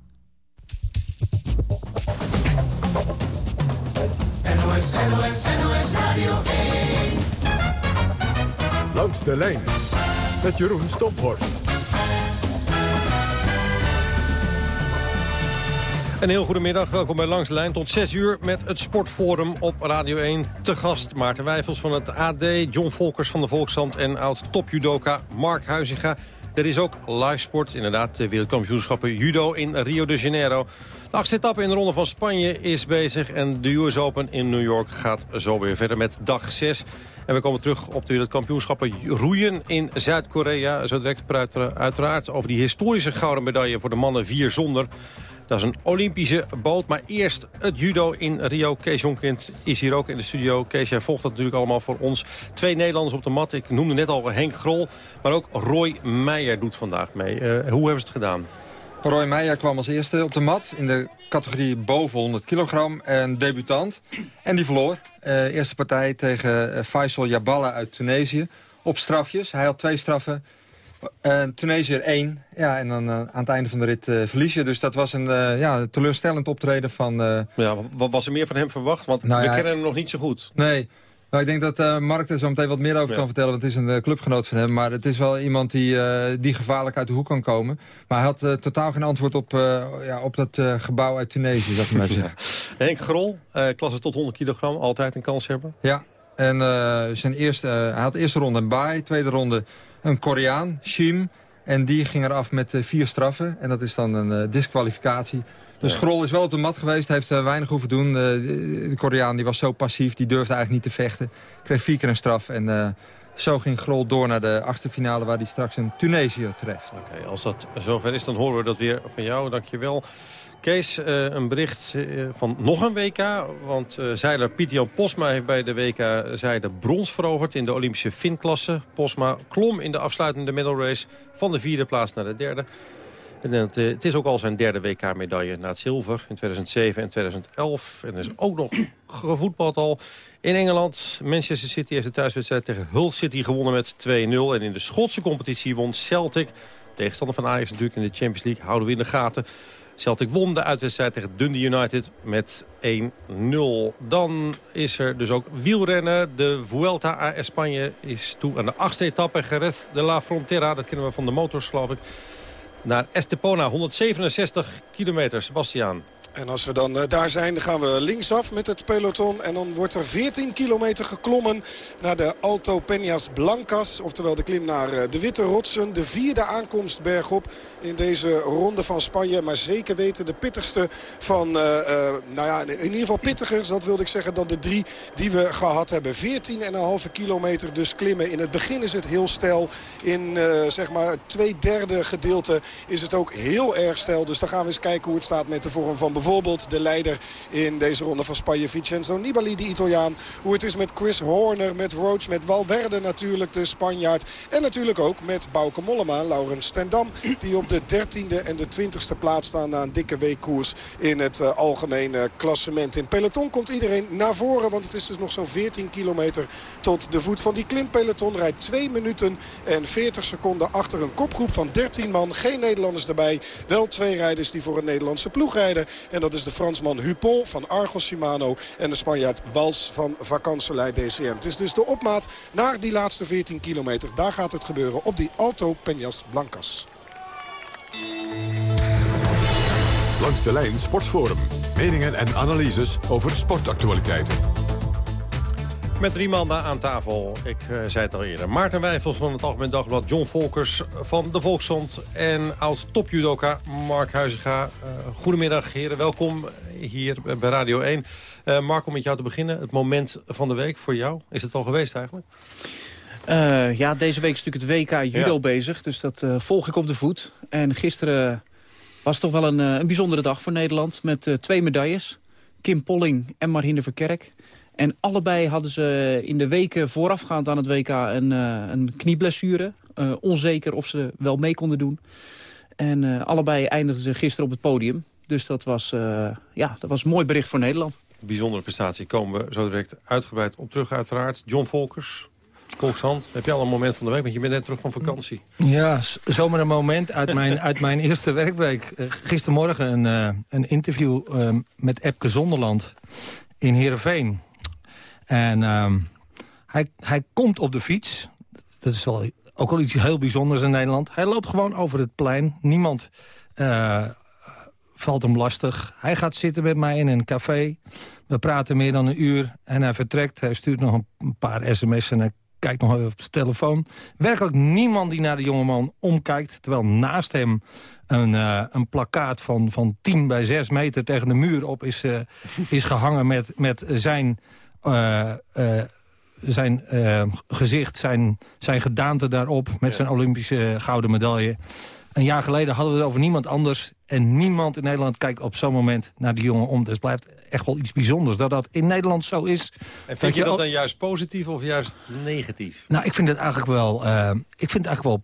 Langs de lijn met Jeroen Stomphorst. Een heel goedemiddag, welkom bij Langs de Lijn. Tot 6 uur met het Sportforum op Radio 1. Te gast Maarten Wijfels van het AD, John Volkers van de Volkshand... en oud-topjudoka Mark Huizinga. Er is ook live sport, inderdaad, de wereldkampioenschappen judo in Rio de Janeiro. De achtste etappe in de Ronde van Spanje is bezig en de US Open in New York gaat zo weer verder met dag 6. En we komen terug op de wereldkampioenschappen roeien in Zuid-Korea. Zo direct praten uiteraard over die historische gouden medaille voor de mannen vier zonder. Dat is een Olympische boot. Maar eerst het judo in Rio. Kees Jonkind is hier ook in de studio. Kees, volgt dat natuurlijk allemaal voor ons. Twee Nederlanders op de mat. Ik noemde net al Henk Grol. Maar ook Roy Meijer doet vandaag mee. Uh, hoe hebben ze het gedaan? Roy Meijer kwam als eerste op de mat in de categorie boven 100 kilogram. Een debutant. En die verloor. Uh, eerste partij tegen uh, Faisal Jaballa uit Tunesië. Op strafjes. Hij had twee straffen. Uh, Tunesië er één. Ja, en dan aan het einde van de rit verlies je. Dus dat was een ja, teleurstellend optreden van... ja, wat was er meer van hem verwacht? Want nou, we kennen hem nog niet zo goed. Nee, nou, ik denk dat uh, Mark er zo meteen wat meer over kan vertellen. Want het is een uh, clubgenoot van hem. Maar het is wel iemand die, uh, die gevaarlijk uit de hoek kan komen. Maar hij had totaal geen antwoord op, ja, op dat gebouw uit Tunesië. Dat maar zeggen. Henk Grol, klasse tot 100 kilogram. Altijd een kans hebben. Ja, en zijn eerste, hij had eerste ronde een baai. Tweede ronde een Koreaan, Shim. En die ging eraf met vier straffen. En dat is dan een disqualificatie. Dus Grol is wel op de mat geweest, heeft uh, weinig hoeven doen. Uh, de Koreaan die was zo passief, die durfde eigenlijk niet te vechten. Kreeg vier keer een straf en uh, zo ging Grol door naar de achtste finale... waar hij straks een Tunesië treft. Oké, als dat zover is, dan horen we dat weer van jou. Dankjewel. Kees, een bericht van nog een WK. Want zeiler Pieter-Jan Posma heeft bij de WK zijde brons veroverd... in de Olympische finklasse. Posma klom in de afsluitende medal race van de vierde plaats naar de derde. Eh, het, is ook al zijn derde WK-medaille na het zilver in 2007 en 2011. En er is ook nog gevoetbald al in Engeland. Manchester City heeft de thuiswedstrijd tegen Hull City gewonnen met 2-0. En in de Schotse competitie won Celtic, tegenstander van Ajax natuurlijk in de Champions League, houden we in de gaten. Celtic won de uitwedstrijd tegen Dundee United met 1-0. Dan is er dus ook wielrennen. De Vuelta a España is toe aan de achtste etappe. Jerez de la Frontera, dat kennen we van de motors geloof ik naar Estepona. 167 kilometer, Sebastiaan. En als we dan uh, daar zijn, dan gaan we linksaf met het peloton. En dan wordt er 14 kilometer geklommen naar de Alto Peñas Blancas. Oftewel de klim naar uh, de Witte Rotsen. De vierde aankomst bergop in deze ronde van Spanje. Maar zeker weten de pittigste van, uh, nou ja, in ieder geval pittiger, dat wilde ik zeggen, dan de drie die we gehad hebben. 14,5 kilometer dus klimmen. In het begin is het heel stijl. In zeg maar twee derde gedeelte is het ook heel erg stijl. Dus dan gaan we eens kijken hoe het staat met de vorm van bijvoorbeeld de leider in deze ronde van Spanje, Vincenzo Nibali, die Italiaan. Hoe het is met Chris Horner, met Rhodes, met Valverde natuurlijk, de Spanjaard. En natuurlijk ook met Bauke Mollema, Laurens Stendam, die op de 13e en de 20e plaats staan na een dikke weekkoers in het uh, algemene klassement. In peloton komt iedereen naar voren, want het is dus nog zo'n 14 kilometer tot de voet van die klimpeloton. Rijdt 2 minuten en 40 seconden achter een kopgroep van 13 man. Geen Nederlanders erbij, wel twee rijders die voor een Nederlandse ploeg rijden. En dat is de Fransman Hupon van Argos Shimano en de Spanjaard Wals van Vakanselij DCM. Het is dus de opmaat naar die laatste 14 kilometer. Daar gaat het gebeuren op die Alto Peñas Blancas. Langs de lijn Sportforum. Meningen en analyses over sportactualiteiten. Met drie mannen aan tafel. Ik uh, zei het al eerder. Maarten Wijfels van het Algemeen Dagblad. John Volkers van de Volkskrant. En oud-topjudoka Mark Huizinga. Uh, goedemiddag heren. Welkom hier bij Radio 1. Uh, eh, Mark, om met jou te beginnen. Het moment van de week voor jou. Is het al geweest eigenlijk? ja, deze week is natuurlijk het WK judo bezig. Dus dat volg ik op de voet. En gisteren was toch wel een, een bijzondere dag voor Nederland. Met twee medailles. Kim Polling en Marine Verkerk. En allebei hadden ze in de weken voorafgaand aan het WK een, uh, een knieblessure. Uh, onzeker of ze wel mee konden doen. En uh, allebei eindigden ze gisteren op het podium. Dus dat was, ja, dat was een mooi bericht voor Nederland. Bijzondere prestatie komen we zo direct uitgebreid op terug uiteraard. John Volkers, Volkshand, heb je al een moment van de week? Want je bent net terug van vakantie. Ja, zomaar een moment uit mijn, uit mijn eerste werkweek. Gistermorgen een, een interview met Epke Zonderland in Heerenveen. En ehm, hij, hij komt op de fiets. Dat is wel ook al iets heel bijzonders in Nederland. Hij loopt gewoon over het plein. Niemand uh, valt hem lastig. Hij gaat zitten met mij in een café. We praten meer dan een uur en hij vertrekt. Hij stuurt nog een paar sms'en. En kijkt nog even op zijn telefoon. Werkelijk niemand die naar de jongeman omkijkt. Terwijl naast hem een, uh, een plakkaat van, van 10 bij 6 meter tegen de muur op is, uh, is gehangen met, met zijn... Uh, zijn gezicht, zijn, zijn gedaante daarop... met zijn Olympische gouden medaille. Een jaar geleden hadden we het over niemand anders. En niemand in Nederland kijkt op zo'n moment naar die jongen om. Dus het blijft echt wel iets bijzonders dat dat in Nederland zo is. En vind je dat dan juist positief of juist negatief? Nou, ik vind het eigenlijk wel, uh, ik vind het eigenlijk wel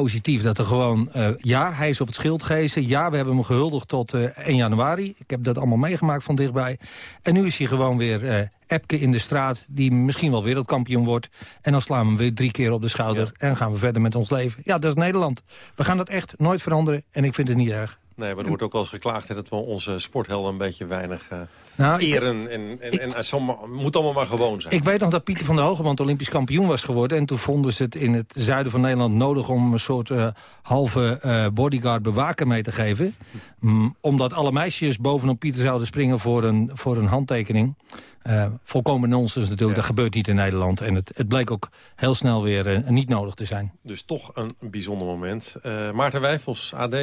positief dat er gewoon... Uh, ja, hij is op het schild gehezen. Ja, we hebben hem gehuldigd tot uh, 1 januari. Ik heb dat allemaal meegemaakt van dichtbij. En nu is hij gewoon weer uh, Epke in de straat... die misschien wel wereldkampioen wordt. En dan slaan we hem weer drie keer op de schouder... Ja. en gaan we verder met ons leven. Ja, dat is Nederland. We gaan dat echt nooit veranderen. En ik vind het niet erg. Nee, maar er wordt ook wel eens geklaagd hè, dat we onze sporthelden een beetje weinig nou, eren. Ik, en, en, ik, en het moet allemaal maar gewoon zijn. Ik weet nog dat Pieter van der Hogeband Olympisch kampioen was geworden. En toen vonden ze het in het zuiden van Nederland nodig om een soort uh, halve uh, bodyguard bewaker mee te geven. Mm, omdat alle meisjes bovenop Pieter zouden springen voor een, voor een handtekening. Uh, volkomen nonsens natuurlijk, ja. dat gebeurt niet in Nederland. En het, het bleek ook heel snel weer niet nodig te zijn. Dus toch een bijzonder moment. Maarten Wijfels, AD.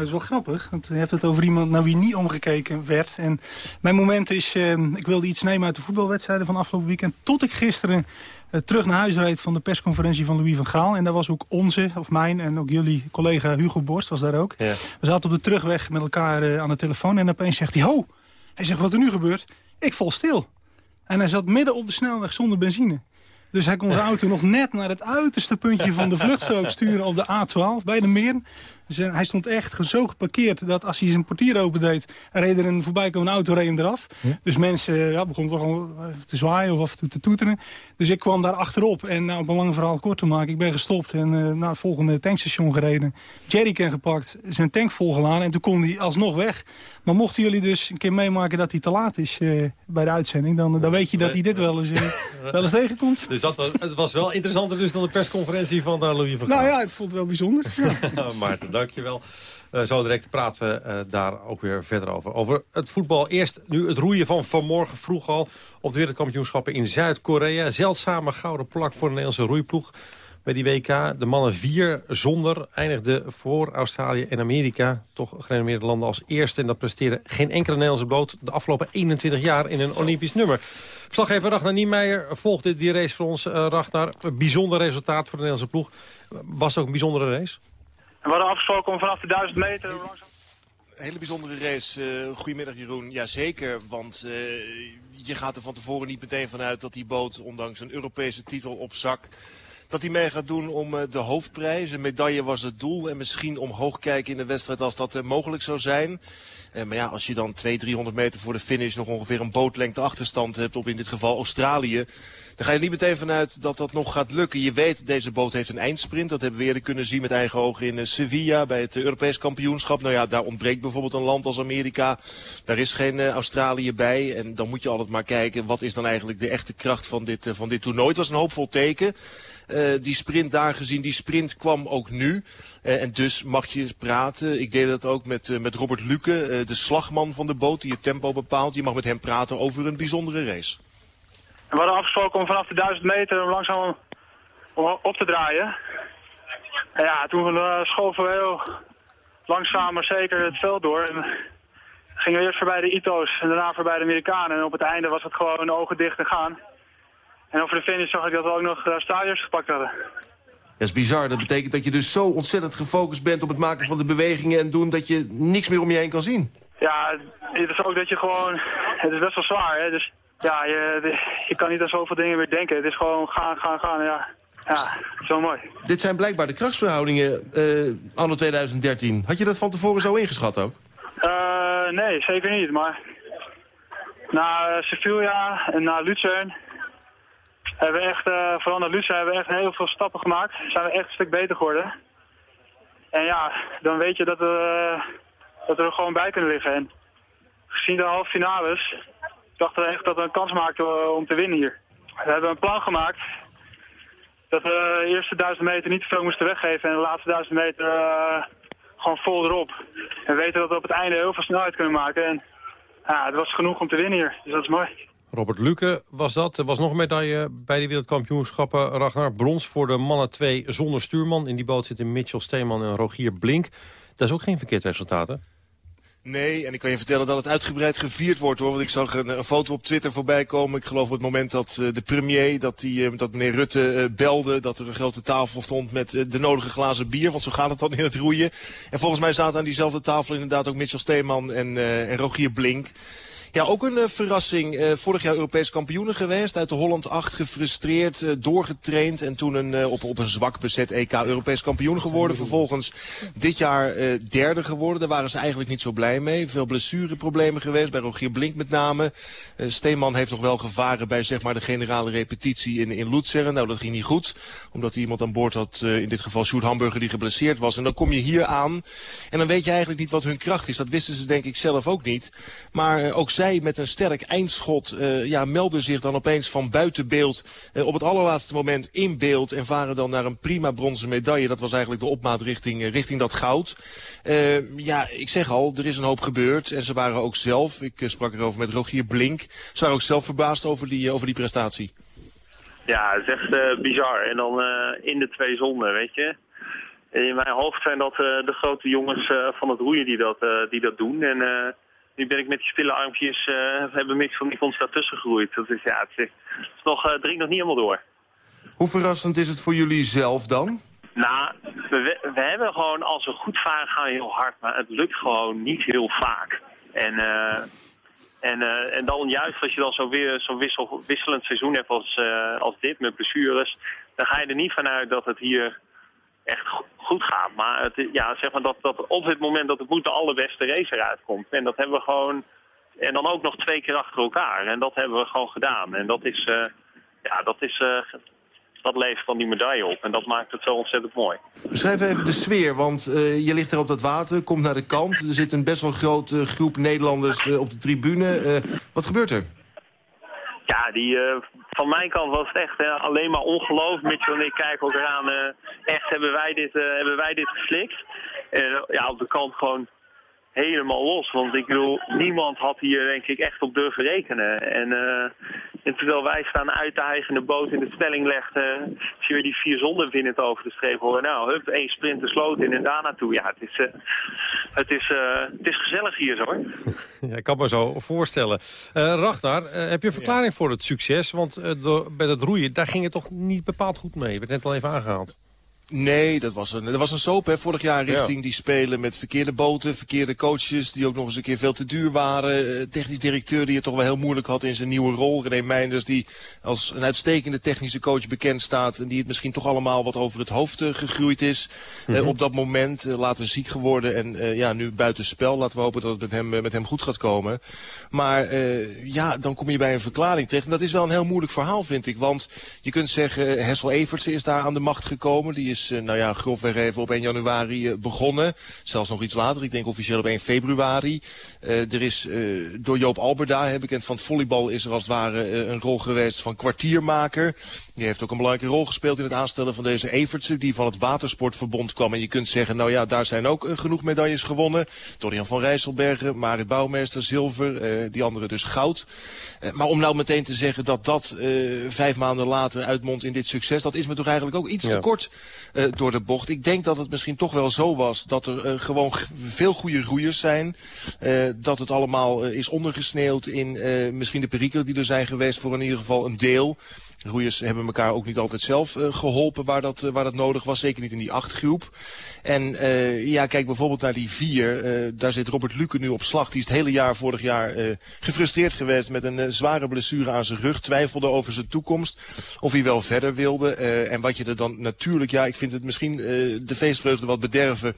Nou, dat is wel grappig, want je hebt het over iemand naar wie niet omgekeken werd. En mijn moment is, ik wilde iets nemen uit de voetbalwedstrijden van afgelopen weekend... tot ik gisteren terug naar huis reed van de persconferentie van Louis van Gaal. En daar was ook onze, of mijn en ook jullie collega Hugo Borst was daar ook. Ja. We zaten op de terugweg met elkaar aan de telefoon en opeens zegt hij... Ho! Hij zegt, wat er nu gebeurt? Ik val stil. En hij zat midden op de snelweg zonder benzine. Dus hij kon zijn auto nog net naar het uiterste puntje van de vluchtstrook sturen op de A12 bij de Meer. Eh, hij stond echt zo geparkeerd dat als hij zijn portier opendeed... reed er een voorbijkomende auto reed hem eraf. Ja? Dus mensen ja, begonnen toch al te zwaaien of af en toe te toeteren. Dus ik kwam daar achterop. En nou, om een lang verhaal kort te maken, ik ben gestopt en uh, naar het volgende tankstation gereden. Jerrycan gepakt, zijn tank volgeladen en toen kon hij alsnog weg. Maar mochten jullie dus een keer meemaken dat hij te laat is uh, bij de uitzending... dan, dan weet je dat hij dit wel eens, wel eens tegenkomt. Dus dat was, het was wel interessanter dus dan de persconferentie van Louis van Gaal. Nou ja, het voelt wel bijzonder. Maarten, dankjewel. Uh, zo direct praten we uh, daar ook weer verder over. Over het voetbal. Eerst nu het roeien van vanmorgen vroeg al op de wereldkampioenschappen in Zuid-Korea. Zeldzame gouden plak voor de Nederlandse roeiploeg bij die WK. De mannen vier zonder eindigde voor Australië en Amerika. Toch gerenommeerde landen als eerste. En dat presteerde geen enkele Nederlandse bloot de afgelopen 21 jaar in een Olympisch nummer. Verslaggever Ragnar Niemeyer volgde die race voor ons. Uh, Ragnar, bijzonder resultaat voor de Nederlandse ploeg. Was het ook een bijzondere race? We hadden afgesproken om vanaf de 1000 meter... Langzaam... Hele bijzondere race. Uh, goedemiddag Jeroen. Jazeker, want uh, je gaat er van tevoren niet meteen vanuit dat die boot, ondanks een Europese titel op zak dat hij mee gaat doen om uh, de hoofdprijs. Een medaille was het doel en misschien omhoog kijken in de wedstrijd als dat mogelijk zou zijn. Maar ja, als je dan 200, 300 meter voor de finish nog ongeveer een bootlengte achterstand hebt op in dit geval Australië. Dan ga je niet meteen vanuit dat dat nog gaat lukken. Je weet, deze boot heeft een eindsprint. Dat hebben we eerder kunnen zien met eigen ogen in Sevilla bij het Europees kampioenschap. Nou ja, daar ontbreekt bijvoorbeeld een land als Amerika. Daar is geen Australië bij. En dan moet je altijd maar kijken, wat is dan eigenlijk de echte kracht van dit, van dit toernooi. Het was een hoopvol teken. Die sprint daar gezien, die sprint kwam ook nu. En dus mag je praten. Ik deed dat ook met, met Robert Luke, de slagman van de boot die het tempo bepaalt. Je mag met hem praten over een bijzondere race. We hadden afgesproken om vanaf de 1000 meter langzaam op te draaien. En ja, toen schoven we heel langzaam maar zeker het veld door. En gingen we eerst voorbij de Ito's en daarna voorbij de Amerikanen. En op het einde was het gewoon ogen dicht en gaan. En over de finish zag ik dat we ook nog uh, stadions gepakt hadden. Dat is bizar. Dat betekent dat je dus zo ontzettend gefocust bent op het maken van de bewegingen en doen dat je niks meer om je heen kan zien. Ja, het is ook dat je gewoon... Het is best wel zwaar, hè. Dus ja, je, je kan niet aan zoveel dingen meer denken. Het is gewoon gaan, gaan, gaan, ja. Ja, zo mooi. Dit zijn blijkbaar de krachtsverhoudingen uh, anno 2013. Had je dat van tevoren zo ingeschat ook? Uh, nee, zeker niet. Maar na Sevilla en na Luzern hebben we echt, uh, vooral naar Lucia, hebben we echt heel veel stappen gemaakt. Zijn we echt een stuk beter geworden. En ja, dan weet je dat we, dat we er gewoon bij kunnen liggen. En gezien de halve finales, dachten we echt dat we een kans maakten om te winnen hier. We hebben een plan gemaakt dat we de eerste duizend meter niet te veel moesten weggeven en de laatste duizend meter uh, gewoon vol erop. En weten dat we op het einde heel veel snelheid kunnen maken. En ja, het was genoeg om te winnen hier, dus dat is mooi. Robert Luke was dat. Er was nog een medaille bij de wereldkampioenschappen. Ragnar, brons voor de mannen 2 zonder stuurman. In die boot zitten Mitchell Steeman en Rogier Blink. Dat is ook geen verkeerd resultaat? Nee, en ik kan je vertellen dat het uitgebreid gevierd wordt hoor. Want ik zag een, foto op Twitter voorbij komen. Ik geloof op het moment dat uh, de premier, dat, die, uh, dat meneer Rutte uh, belde... dat er een grote tafel stond met de nodige glazen bier. Want zo gaat het dan in het roeien. En volgens mij zaten aan diezelfde tafel inderdaad ook Mitchell Steeman en, en Rogier Blink... Ja, ook een uh, verrassing. Uh, vorig jaar Europees kampioenen geweest. Uit de Holland 8 gefrustreerd, uh, doorgetraind. En toen een, op, op een zwak bezet EK Europees kampioen geworden. Vervolgens dit jaar derde geworden. Daar waren ze eigenlijk niet zo blij mee. Veel blessureproblemen geweest. Bij Rogier Blink met name. Steeman heeft nog wel gevaren bij zeg maar, de generale repetitie in, in Luzern. Nou, dat ging niet goed. Omdat hij iemand aan boord had. in dit geval Sjoerd Hamburger die geblesseerd was. En dan kom je hier aan. En dan weet je eigenlijk niet wat hun kracht is. Dat wisten ze denk ik zelf ook niet. Maar ook zij met een sterk eindschot uh, ja, melden zich dan opeens van buiten beeld uh, op het allerlaatste moment in beeld en varen dan naar een prima bronzen medaille. Dat was eigenlijk de opmaat richting, uh, richting dat goud. ja, ik zeg al, er is een hoop gebeurd en ze waren ook zelf, ik sprak erover met Rogier Blink, ze waren ook zelf verbaasd over die, over die prestatie. Ja, het is echt bizar. En dan in de twee zonden, weet je. In mijn hoofd zijn dat de grote jongens van het roeien die dat, die dat doen. En nu ben ik met die stille armpjes, uh, hebben niks van die ons daartussen gegroeid. Dat is, ja, het is, het is nog, uh, dringt nog niet helemaal door. Hoe verrassend is het voor jullie zelf dan? Nou, we, we hebben gewoon, als we goed varen, gaan we heel hard. Maar het lukt gewoon niet heel vaak. En, uh, en, uh, en dan juist als je dan zo weer zo'n wissel, wisselend seizoen hebt als, uh, als dit, met blessures... dan ga je er niet vanuit dat het hier echt goed gaat. Maar, het, ja, zeg maar dat, dat op het moment dat het moet de allerbeste race eruit komt. En dat hebben we gewoon... En dan ook nog twee keer achter elkaar. En dat hebben we gewoon gedaan. En dat is... Uh, ja, dat is... Uh, dat levert van die medaille op. En dat maakt het zo ontzettend mooi. Beschrijf even de sfeer, want uh, je ligt er op dat water, komt naar de kant. Er zit een best wel grote groep Nederlanders op de tribune. Wat gebeurt er? Ja, die, uh, van mijn kant was het echt uh, alleen maar ongeloof. Mitchell en ik kijken elkaar aan. Uh, echt hebben wij dit, hebben wij dit geflikt. Ja, op de kant gewoon helemaal los. Want ik bedoel, niemand had hier denk ik echt op durven rekenen. En, uh, en terwijl wij staan uit de eigen boot in de stelling legt, uh, zie je die vier zonden winnend over de streep horen. Nou, hup, één sprint de sloot in en daar naartoe. Ja, het is, uh, het is, het is gezellig hier zo hoor. Ja, ik kan me zo voorstellen. Uh, Ragnar, heb je een verklaring voor het succes? Want door, bij dat roeien, daar ging het toch niet bepaald goed mee. werd net al even aangehaald. Nee, dat was een, dat was een soap hè, vorig jaar richting ja. die spelen met verkeerde boten, verkeerde coaches die ook nog eens een keer veel te duur waren. Technisch directeur die het toch wel heel moeilijk had in zijn nieuwe rol. René Meinders die als een uitstekende technische coach bekend staat en die het misschien toch allemaal wat over het hoofd uh, gegroeid is. Mm -hmm. uh, op dat moment uh, later ziek geworden en ja, nu buiten spel. Laten we hopen dat het met hem, met hem goed gaat komen. Maar ja, dan kom je bij een verklaring terecht. En dat is wel een heel moeilijk verhaal vind ik. Want je kunt zeggen, Hessel Evertsen is daar aan de macht gekomen. Die is is nou ja, grofweg even op 1 januari begonnen. Zelfs nog iets later, ik denk officieel op 1 februari. Uh, er is door Joop Alberda, bekend van het volleybal, is er als het ware een rol geweest van kwartiermaker. Die heeft ook een belangrijke rol gespeeld in het aanstellen van deze Evertsen, die van het Watersportverbond kwam. En je kunt zeggen, nou ja, daar zijn ook genoeg medailles gewonnen. Dorian van Rijsselbergen, Marit Bouwmeester, zilver, die andere dus goud. maar om nou meteen te zeggen dat dat vijf maanden later uitmondt in dit succes, dat is me toch eigenlijk ook iets ja. te kort door de bocht. Ik denk dat het misschien toch wel zo was dat er gewoon veel goede roeiers zijn. Dat het allemaal is ondergesneeuwd in misschien de perikelen die er zijn geweest voor in ieder geval een deel. Roeiers hebben elkaar ook niet altijd zelf uh, geholpen waar dat, uh, waar dat nodig was. Zeker niet in die achtgroep. En uh, ja, kijk bijvoorbeeld naar die vier. daar zit Robert Luke nu op slag. Die is het hele jaar, vorig jaar, gefrustreerd geweest met een zware blessure aan zijn rug. Twijfelde over zijn toekomst. Of hij wel verder wilde. en wat je er dan natuurlijk, ja, ik vind het misschien de feestvreugde wat bederven.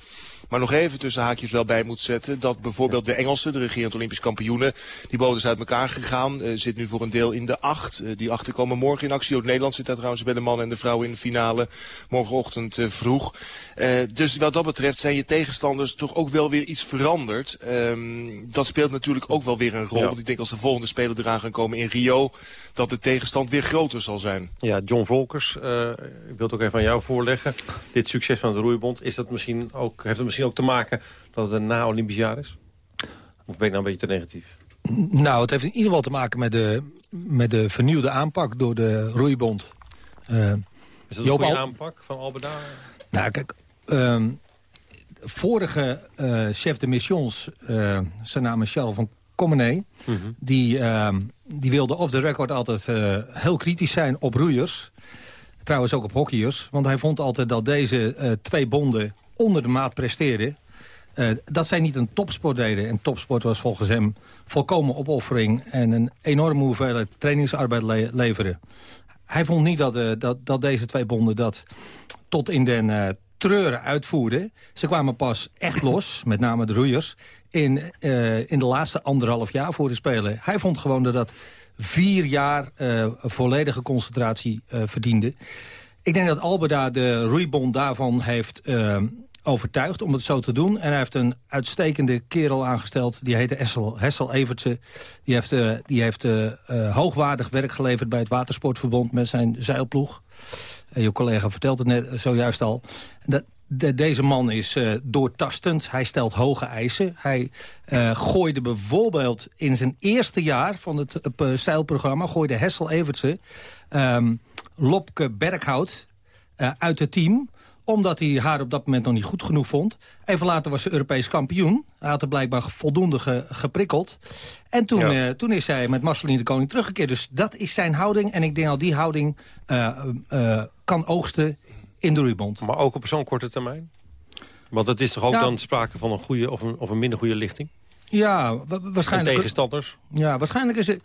Maar nog even tussen haakjes wel bij moet zetten dat bijvoorbeeld de Engelsen, de regerend Olympisch kampioenen, die boden is uit elkaar gegaan. Uh, zit nu voor een deel in de acht. Uh, die achter komen morgen in actie. Ook Nederland zit daar trouwens bij de mannen en de vrouwen in de finale. Morgenochtend uh, vroeg. dus wat dat betreft zijn je tegenstanders toch ook wel weer iets veranderd. Um, dat speelt natuurlijk ook wel weer een rol. Ja. Want ik denk als de volgende spelen eraan gaan komen in Rio, dat de tegenstand weer groter zal zijn. Ja, John Volkers, ik wil het ook even aan jou voorleggen. Dit succes van de roeibond, is dat misschien ook, heeft het misschien ook te maken dat het een na-Olympisch jaar is? Of ben ik nou een beetje te negatief? Nou, het heeft in ieder geval te maken met de, met de vernieuwde aanpak door de roeibond. Uh, Is dat een goede aanpak van Albeda? Nou, kijk, uh, vorige uh, chef de missions, uh, zijn naam is Charles van Comenay... Mm -hmm. die, ehm, die wilde off the record altijd heel kritisch zijn op roeiers. Trouwens ook op hockeyers. Want hij vond altijd dat deze twee bonden onder de maat presteerden. dat zij niet een topsport deden. En topsport was volgens hem volkomen opoffering... en een enorme hoeveelheid trainingsarbeid le leveren. Hij vond niet dat, uh, dat, dat deze twee bonden dat tot in den uh, treuren uitvoerden. Ze kwamen pas echt los, met name de roeiers... in, in de laatste anderhalf jaar voor de Spelen. Hij vond gewoon dat dat vier jaar volledige concentratie verdiende. Ik denk dat Albeda de roeibond daarvan heeft overtuigd om het zo te doen. En hij heeft een uitstekende kerel aangesteld. Die heette Hessel, Hessel Evertse. Die heeft, uh, die heeft uh, uh, hoogwaardig werk geleverd bij het Watersportverbond met zijn zeilploeg. je collega vertelt het net zojuist al. Dat, de, deze man is doortastend. Hij stelt hoge eisen. Hij gooide bijvoorbeeld in zijn eerste jaar van het zeilprogramma... gooide Hessel Evertse um, Lopke Berghout uit het team omdat hij haar op dat moment nog niet goed genoeg vond. Even later was ze Europees kampioen. Hij had er blijkbaar voldoende geprikkeld. En toen, eh, toen is zij met Marceline de Koning teruggekeerd. Dus dat is zijn houding. En ik denk dat die houding uh, uh, kan oogsten in de roeibond. Maar ook op zo'n korte termijn? Want het is toch ook dan sprake van een goede of een, of een minder goede lichting? Ja, waarschijnlijk... En tegenstanders? Ja, waarschijnlijk is het...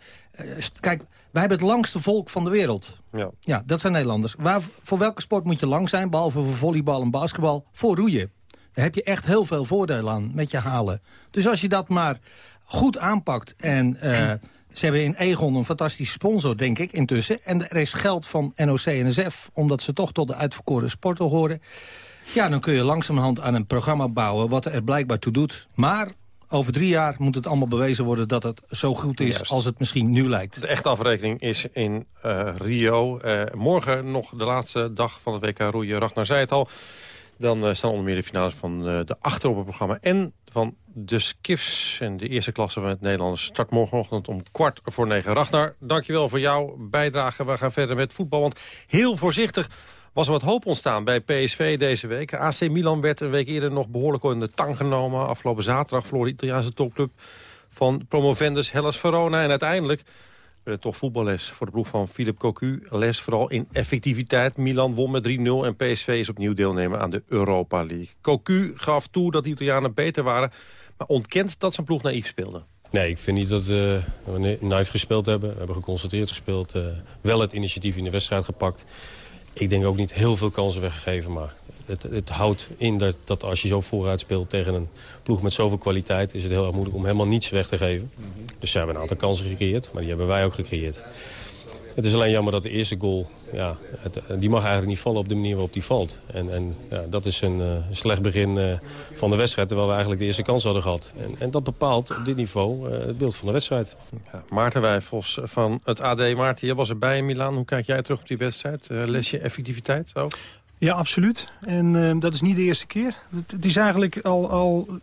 kijk, wij hebben het langste volk van de wereld. Ja. ja dat zijn Nederlanders. Waar, voor welke sport moet je lang zijn, behalve voor volleybal en basketbal? Voor roeien. Daar heb je echt heel veel voordeel aan met je halen. Dus als je dat maar goed aanpakt en... Uh, ze hebben in Egon een fantastische sponsor, denk ik, intussen. En er is geld van NOC-NSF, omdat ze toch tot de uitverkoren sporten horen. Ja, dan kun je langzamerhand aan een programma bouwen... wat er blijkbaar toe doet. Maar over drie jaar moet het allemaal bewezen worden dat het zo goed is als het misschien nu lijkt. De echte afrekening is in uh, Rio. Uh, morgen nog de laatste dag van het WK roeien. Ragnar zei het al. Dan uh, staan onder meer de finales van de achter op het programma en van de Skiffs. En de eerste klasse van het Nederlands start morgenochtend om kwart voor negen. Ragnar, dankjewel voor jouw bijdrage. We gaan verder met voetbal, want heel voorzichtig was er wat hoop ontstaan bij PSV deze week. AC Milan werd een week eerder nog behoorlijk in de tang genomen. Afgelopen zaterdag verloor de Italiaanse topclub van promovendus Hellas Verona. En uiteindelijk werd toch voetballes voor de ploeg van Philip Cocu. Les vooral in effectiviteit. Milan won met 3-0 en PSV is opnieuw deelnemer aan de Europa League. Cocu gaf toe dat de Italianen beter waren, maar ontkent dat zijn ploeg naïef speelde. Nee, ik vind niet dat uh, we naïef gespeeld hebben. We hebben geconcentreerd gespeeld. Uh, wel het initiatief in de wedstrijd gepakt ik denk ook niet heel veel kansen weggegeven. Maar het, het houdt in dat, dat als je zo vooruit speelt tegen een ploeg met zoveel kwaliteit... is het heel erg moeilijk om helemaal niets weg te geven. Mhm. Dus ze hebben een aantal kansen gecreëerd, maar die hebben wij ook gecreëerd. Het is alleen jammer dat de eerste goal, ja, het, die mag eigenlijk niet vallen op de manier waarop die valt. En, en ja, dat is een uh, slecht begin uh, van de wedstrijd, terwijl we eigenlijk de eerste kans hadden gehad. En, en dat bepaalt op dit niveau uh, het beeld van de wedstrijd. Ja, Maarten Wijfels van het AD. Maarten, je was erbij in Milaan. Hoe kijk jij terug op die wedstrijd? les effectiviteit ook? Ja, absoluut. En dat is niet de eerste keer. Het, het is eigenlijk al... al eh,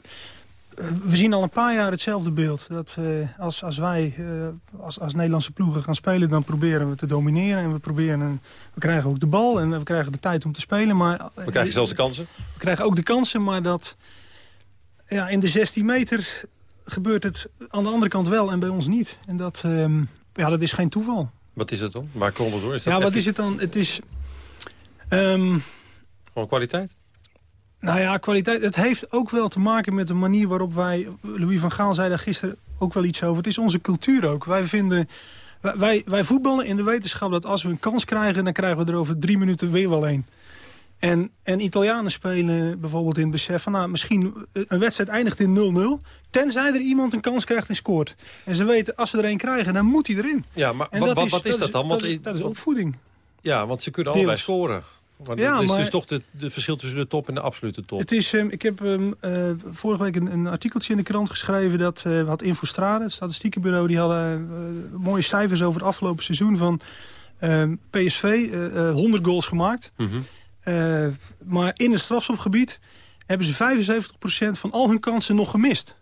we zien al een paar jaar hetzelfde beeld. Dat uh, als, als wij uh, als, als Nederlandse ploegen gaan spelen, dan proberen we te domineren. En we, proberen, we krijgen ook de bal en we krijgen de tijd om te spelen. Maar, we krijgen zelfs de kansen? We krijgen ook de kansen, maar dat ja, in de 16 meter gebeurt het aan de andere kant wel en bij ons niet. En dat, um, ja, dat is geen toeval. Wat is het dan? Waar komt het door? Is dat ja, wat is het dan? Het is... Um, Gewoon kwaliteit? Nou ja, kwaliteit. Het heeft ook wel te maken met de manier waarop wij... Louis van Gaal zei daar gisteren ook wel iets over. Het is onze cultuur ook. Wij vinden... Wij, wij voetballen in de wetenschap dat als we een kans krijgen... dan krijgen we er over drie minuten weer wel een. En, en Italianen spelen bijvoorbeeld in het besef van... Nou, misschien een wedstrijd eindigt in 0-0... tenzij er iemand een kans krijgt en scoort. En ze weten, als ze er een krijgen, dan moet hij erin. Ja, maar wat, wat, wat, is dat, dan? Dat, is, dat is opvoeding. Ja, want ze kunnen allebei scoren. Maar ja, is dus toch de, verschil tussen de top en de absolute top. Het is, um, ik heb um, uh, vorige week een, een, artikeltje in de krant geschreven... dat uh, had Infostrade, het statistiekenbureau... die hadden uh, mooie cijfers over het afgelopen seizoen van ehm, PSV. 100 goals gemaakt. Mm -hmm. maar in het strafschopgebied hebben ze 75% van al hun kansen nog gemist.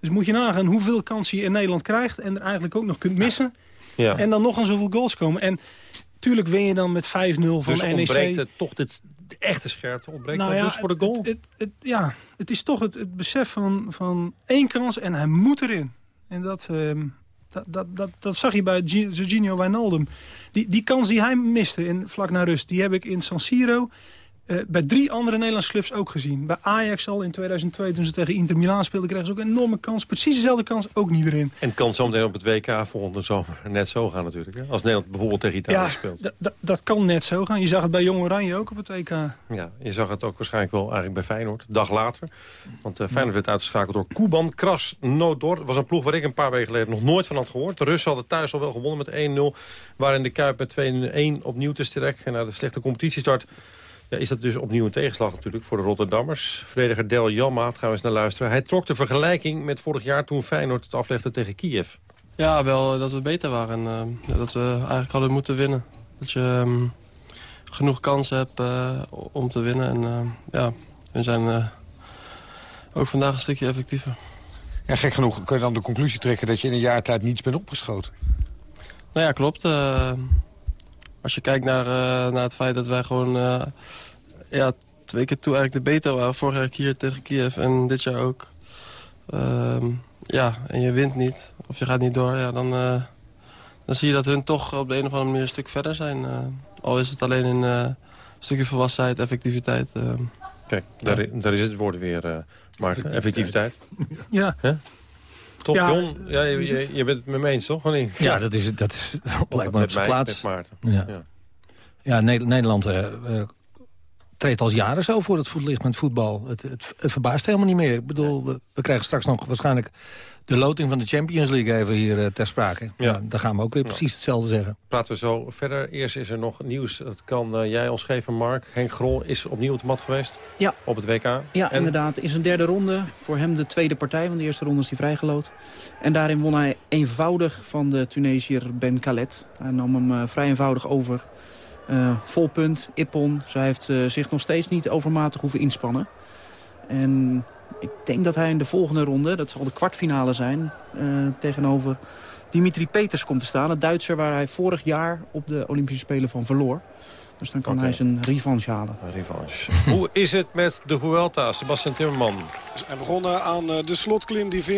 Dus moet je nagaan hoeveel kansen je in Nederland krijgt... en er eigenlijk ook nog kunt missen. Ja. En dan nog aan zoveel goals komen. En tuurlijk win je dan met 5-0 van dus NEC. ontbreekt het toch dit, de echte scherpte ontbreekt nou ja, dus voor de goal? Het, het, ja, het is toch het, besef van, van één kans en hij moet erin. En dat, uh, dat, dat, dat, dat, zag je bij Serginho Wijnaldum. Die, die kans die hij miste in, vlak na rust, die heb ik in San Siro uh, bij drie andere Nederlandse clubs ook gezien. Bij Ajax al in 2002, toen ze tegen Inter Milaan speelden... kregen ze ook een enorme kans. Precies dezelfde kans, ook niet erin. En het kan zometeen op het WK volgende zomer net zo gaan natuurlijk. Hè? Als Nederland bijvoorbeeld tegen Italië ja, speelt. dat kan net zo gaan. Je zag het bij Jong Oranje ook op het WK. Ja, je zag het ook waarschijnlijk wel eigenlijk bij Feyenoord. Dag later. Want uh, Feyenoord werd uitgeschakeld door Kuban Krasnodar. Dat was een ploeg waar ik een paar weken geleden nog nooit van had gehoord. De Russen hadden thuis al wel gewonnen met 1-0. Waarin de Kuip met 2-1 opnieuw te sterk. En na de slechte competitiestart ja, is dat dus opnieuw een tegenslag natuurlijk voor de Rotterdammers. Verdediger Del Jamma, gaan we eens naar luisteren. Hij trok de vergelijking met vorig jaar toen Feyenoord het aflegde tegen Kiev. Ja, wel dat we beter waren. En, uh, dat we eigenlijk hadden moeten winnen. Dat je um, genoeg kansen hebt uh, om te winnen. En uh, ja, we zijn ook vandaag een stukje effectiever. Ja, gek genoeg kun je dan de conclusie trekken dat je in een jaar tijd niets bent opgeschoten. Nou ja, klopt als je kijkt naar, uh, naar het feit dat wij gewoon uh, ja, twee keer toe eigenlijk de beta waren. Vorig jaar hier tegen Kiev en dit jaar ook. Uh, ja, en je wint niet of je gaat niet door. Ja, dan, uh, dan zie je dat hun toch op de een of andere manier een stuk verder zijn. al is het alleen in een stukje volwassenheid, effectiviteit. Kijk, daar, daar, is het woord weer, Maarten. Effectiviteit. Ja. Top, ja, John. Ja, je, je, bent het met me eens, toch? niet? Ja, dat is, dat is lijkt me op zijn plaats. Met Ja, ja. ja Nederland uh, treedt als jaren zo voor het voetlicht met voetbal. Het, het, het verbaast helemaal niet meer. Ik bedoel, we, we, krijgen straks nog waarschijnlijk de loting van de Champions League even hier uh, ter sprake. Ja. Nou, dan gaan we ook weer precies hetzelfde zeggen. Praten we zo verder. Eerst is er nog nieuws. Dat kan uh, jij ons geven, Mark. Henk Grol is opnieuw op de mat geweest. Ja. Op het WK. Ja, inderdaad. In zijn derde ronde. Voor hem de tweede partij. Want de eerste ronde is hij vrijgeloot. En daarin won hij eenvoudig van de Tunesiër Ben Khaled. Hij nam hem uh, vrij eenvoudig over. vol punt, Ippon. Zij heeft zich nog steeds niet overmatig hoeven inspannen. En ik denk dat hij in de volgende ronde, dat zal de kwartfinale zijn... Uh, tegenover Dimitri Peters komt te staan. Een Duitser waar hij vorig jaar op de Olympische Spelen van verloor. Dus dan kan hij zijn revanche halen. Revanche. Hoe is het met de Vuelta, Sebastian Timmerman? We begonnen aan eh, de slotklim, die 14,5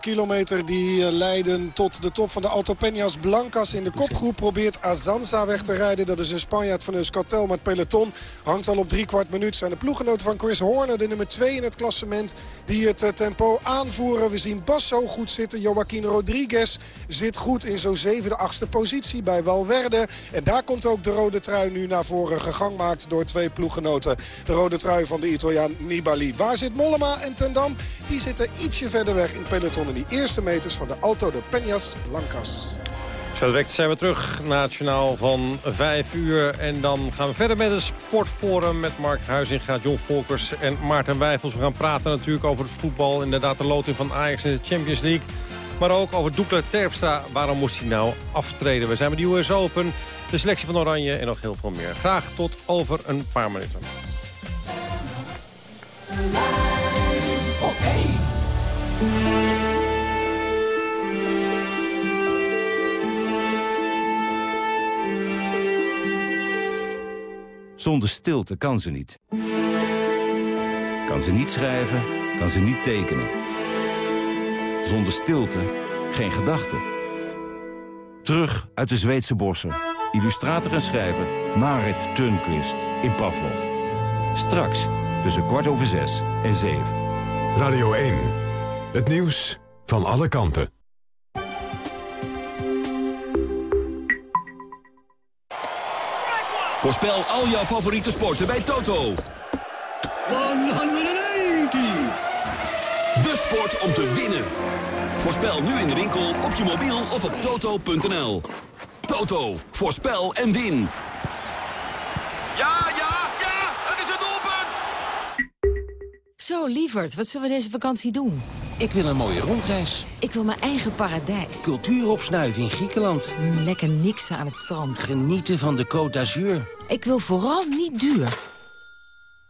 kilometer. Die eh, leiden tot de top van de Alto Peñas Blancas. In de kopgroep probeert Azanza weg te rijden. Dat is een Spanjaard van Euskaltel met peloton. Hangt al op drie kwart minuut. Zijn de ploegenoten van Chris Horner, de nummer 2 in het klassement. Die het eh, tempo aanvoeren. We zien Basso goed zitten. Joaquin Rodriguez zit goed in zo'n zevende, achtste positie bij Valverde. En daar komt ook de rode trui nu naar gegang maakt door twee ploeggenoten. De rode trui van de Italiaan Nibali. Waar zit Mollema en Tendam? Die zitten ietsje verder weg in peloton in die eerste meters van de Auto de Peñas Blancas. Zo direct zijn we terug journaal van 5 uur. En dan gaan we verder met een sportforum met Mark Huizinga, John Volkers en Maarten Wijfels. We gaan praten natuurlijk over het voetbal. Inderdaad de loting van Ajax in de Champions League. Maar ook over Doekler Terpstra. Waarom moest hij nou aftreden? We zijn met de US Open, de selectie van Oranje en nog heel veel meer. Graag tot over een paar minuten. Zonder stilte kan ze niet. Kan ze niet schrijven, kan ze niet tekenen. Zonder stilte geen gedachten. Terug uit de Zweedse bossen. Illustrator en schrijver Marit Turnquist in Pavlov. Straks tussen kwart over zes en zeven. Radio 1. Het nieuws van alle kanten. Voorspel al jouw favoriete sporten bij Toto. 180! Sport om te winnen. Voorspel nu in de winkel, op je mobiel of op toto.nl. Toto, voorspel en win. Ja, ja, ja, het is het doelpunt! Zo, lieverd, wat zullen we deze vakantie doen? Ik wil een mooie rondreis. Ik wil mijn eigen paradijs. Cultuur opsnuiven in Griekenland. Mm, lekker niksen aan het strand. Genieten van de Côte d'Azur. Ik wil vooral niet duur.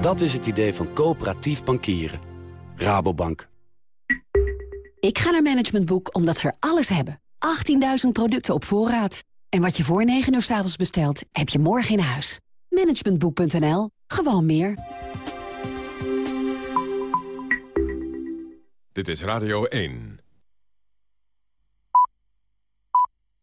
Dat is het idee van coöperatief bankieren. Rabobank. Ik ga naar Management Boek omdat ze er alles hebben. 18.000 producten op voorraad. En wat je voor 9 uur s avonds bestelt, heb je morgen in huis. Managementboek.nl. Gewoon meer. Dit is Radio 1.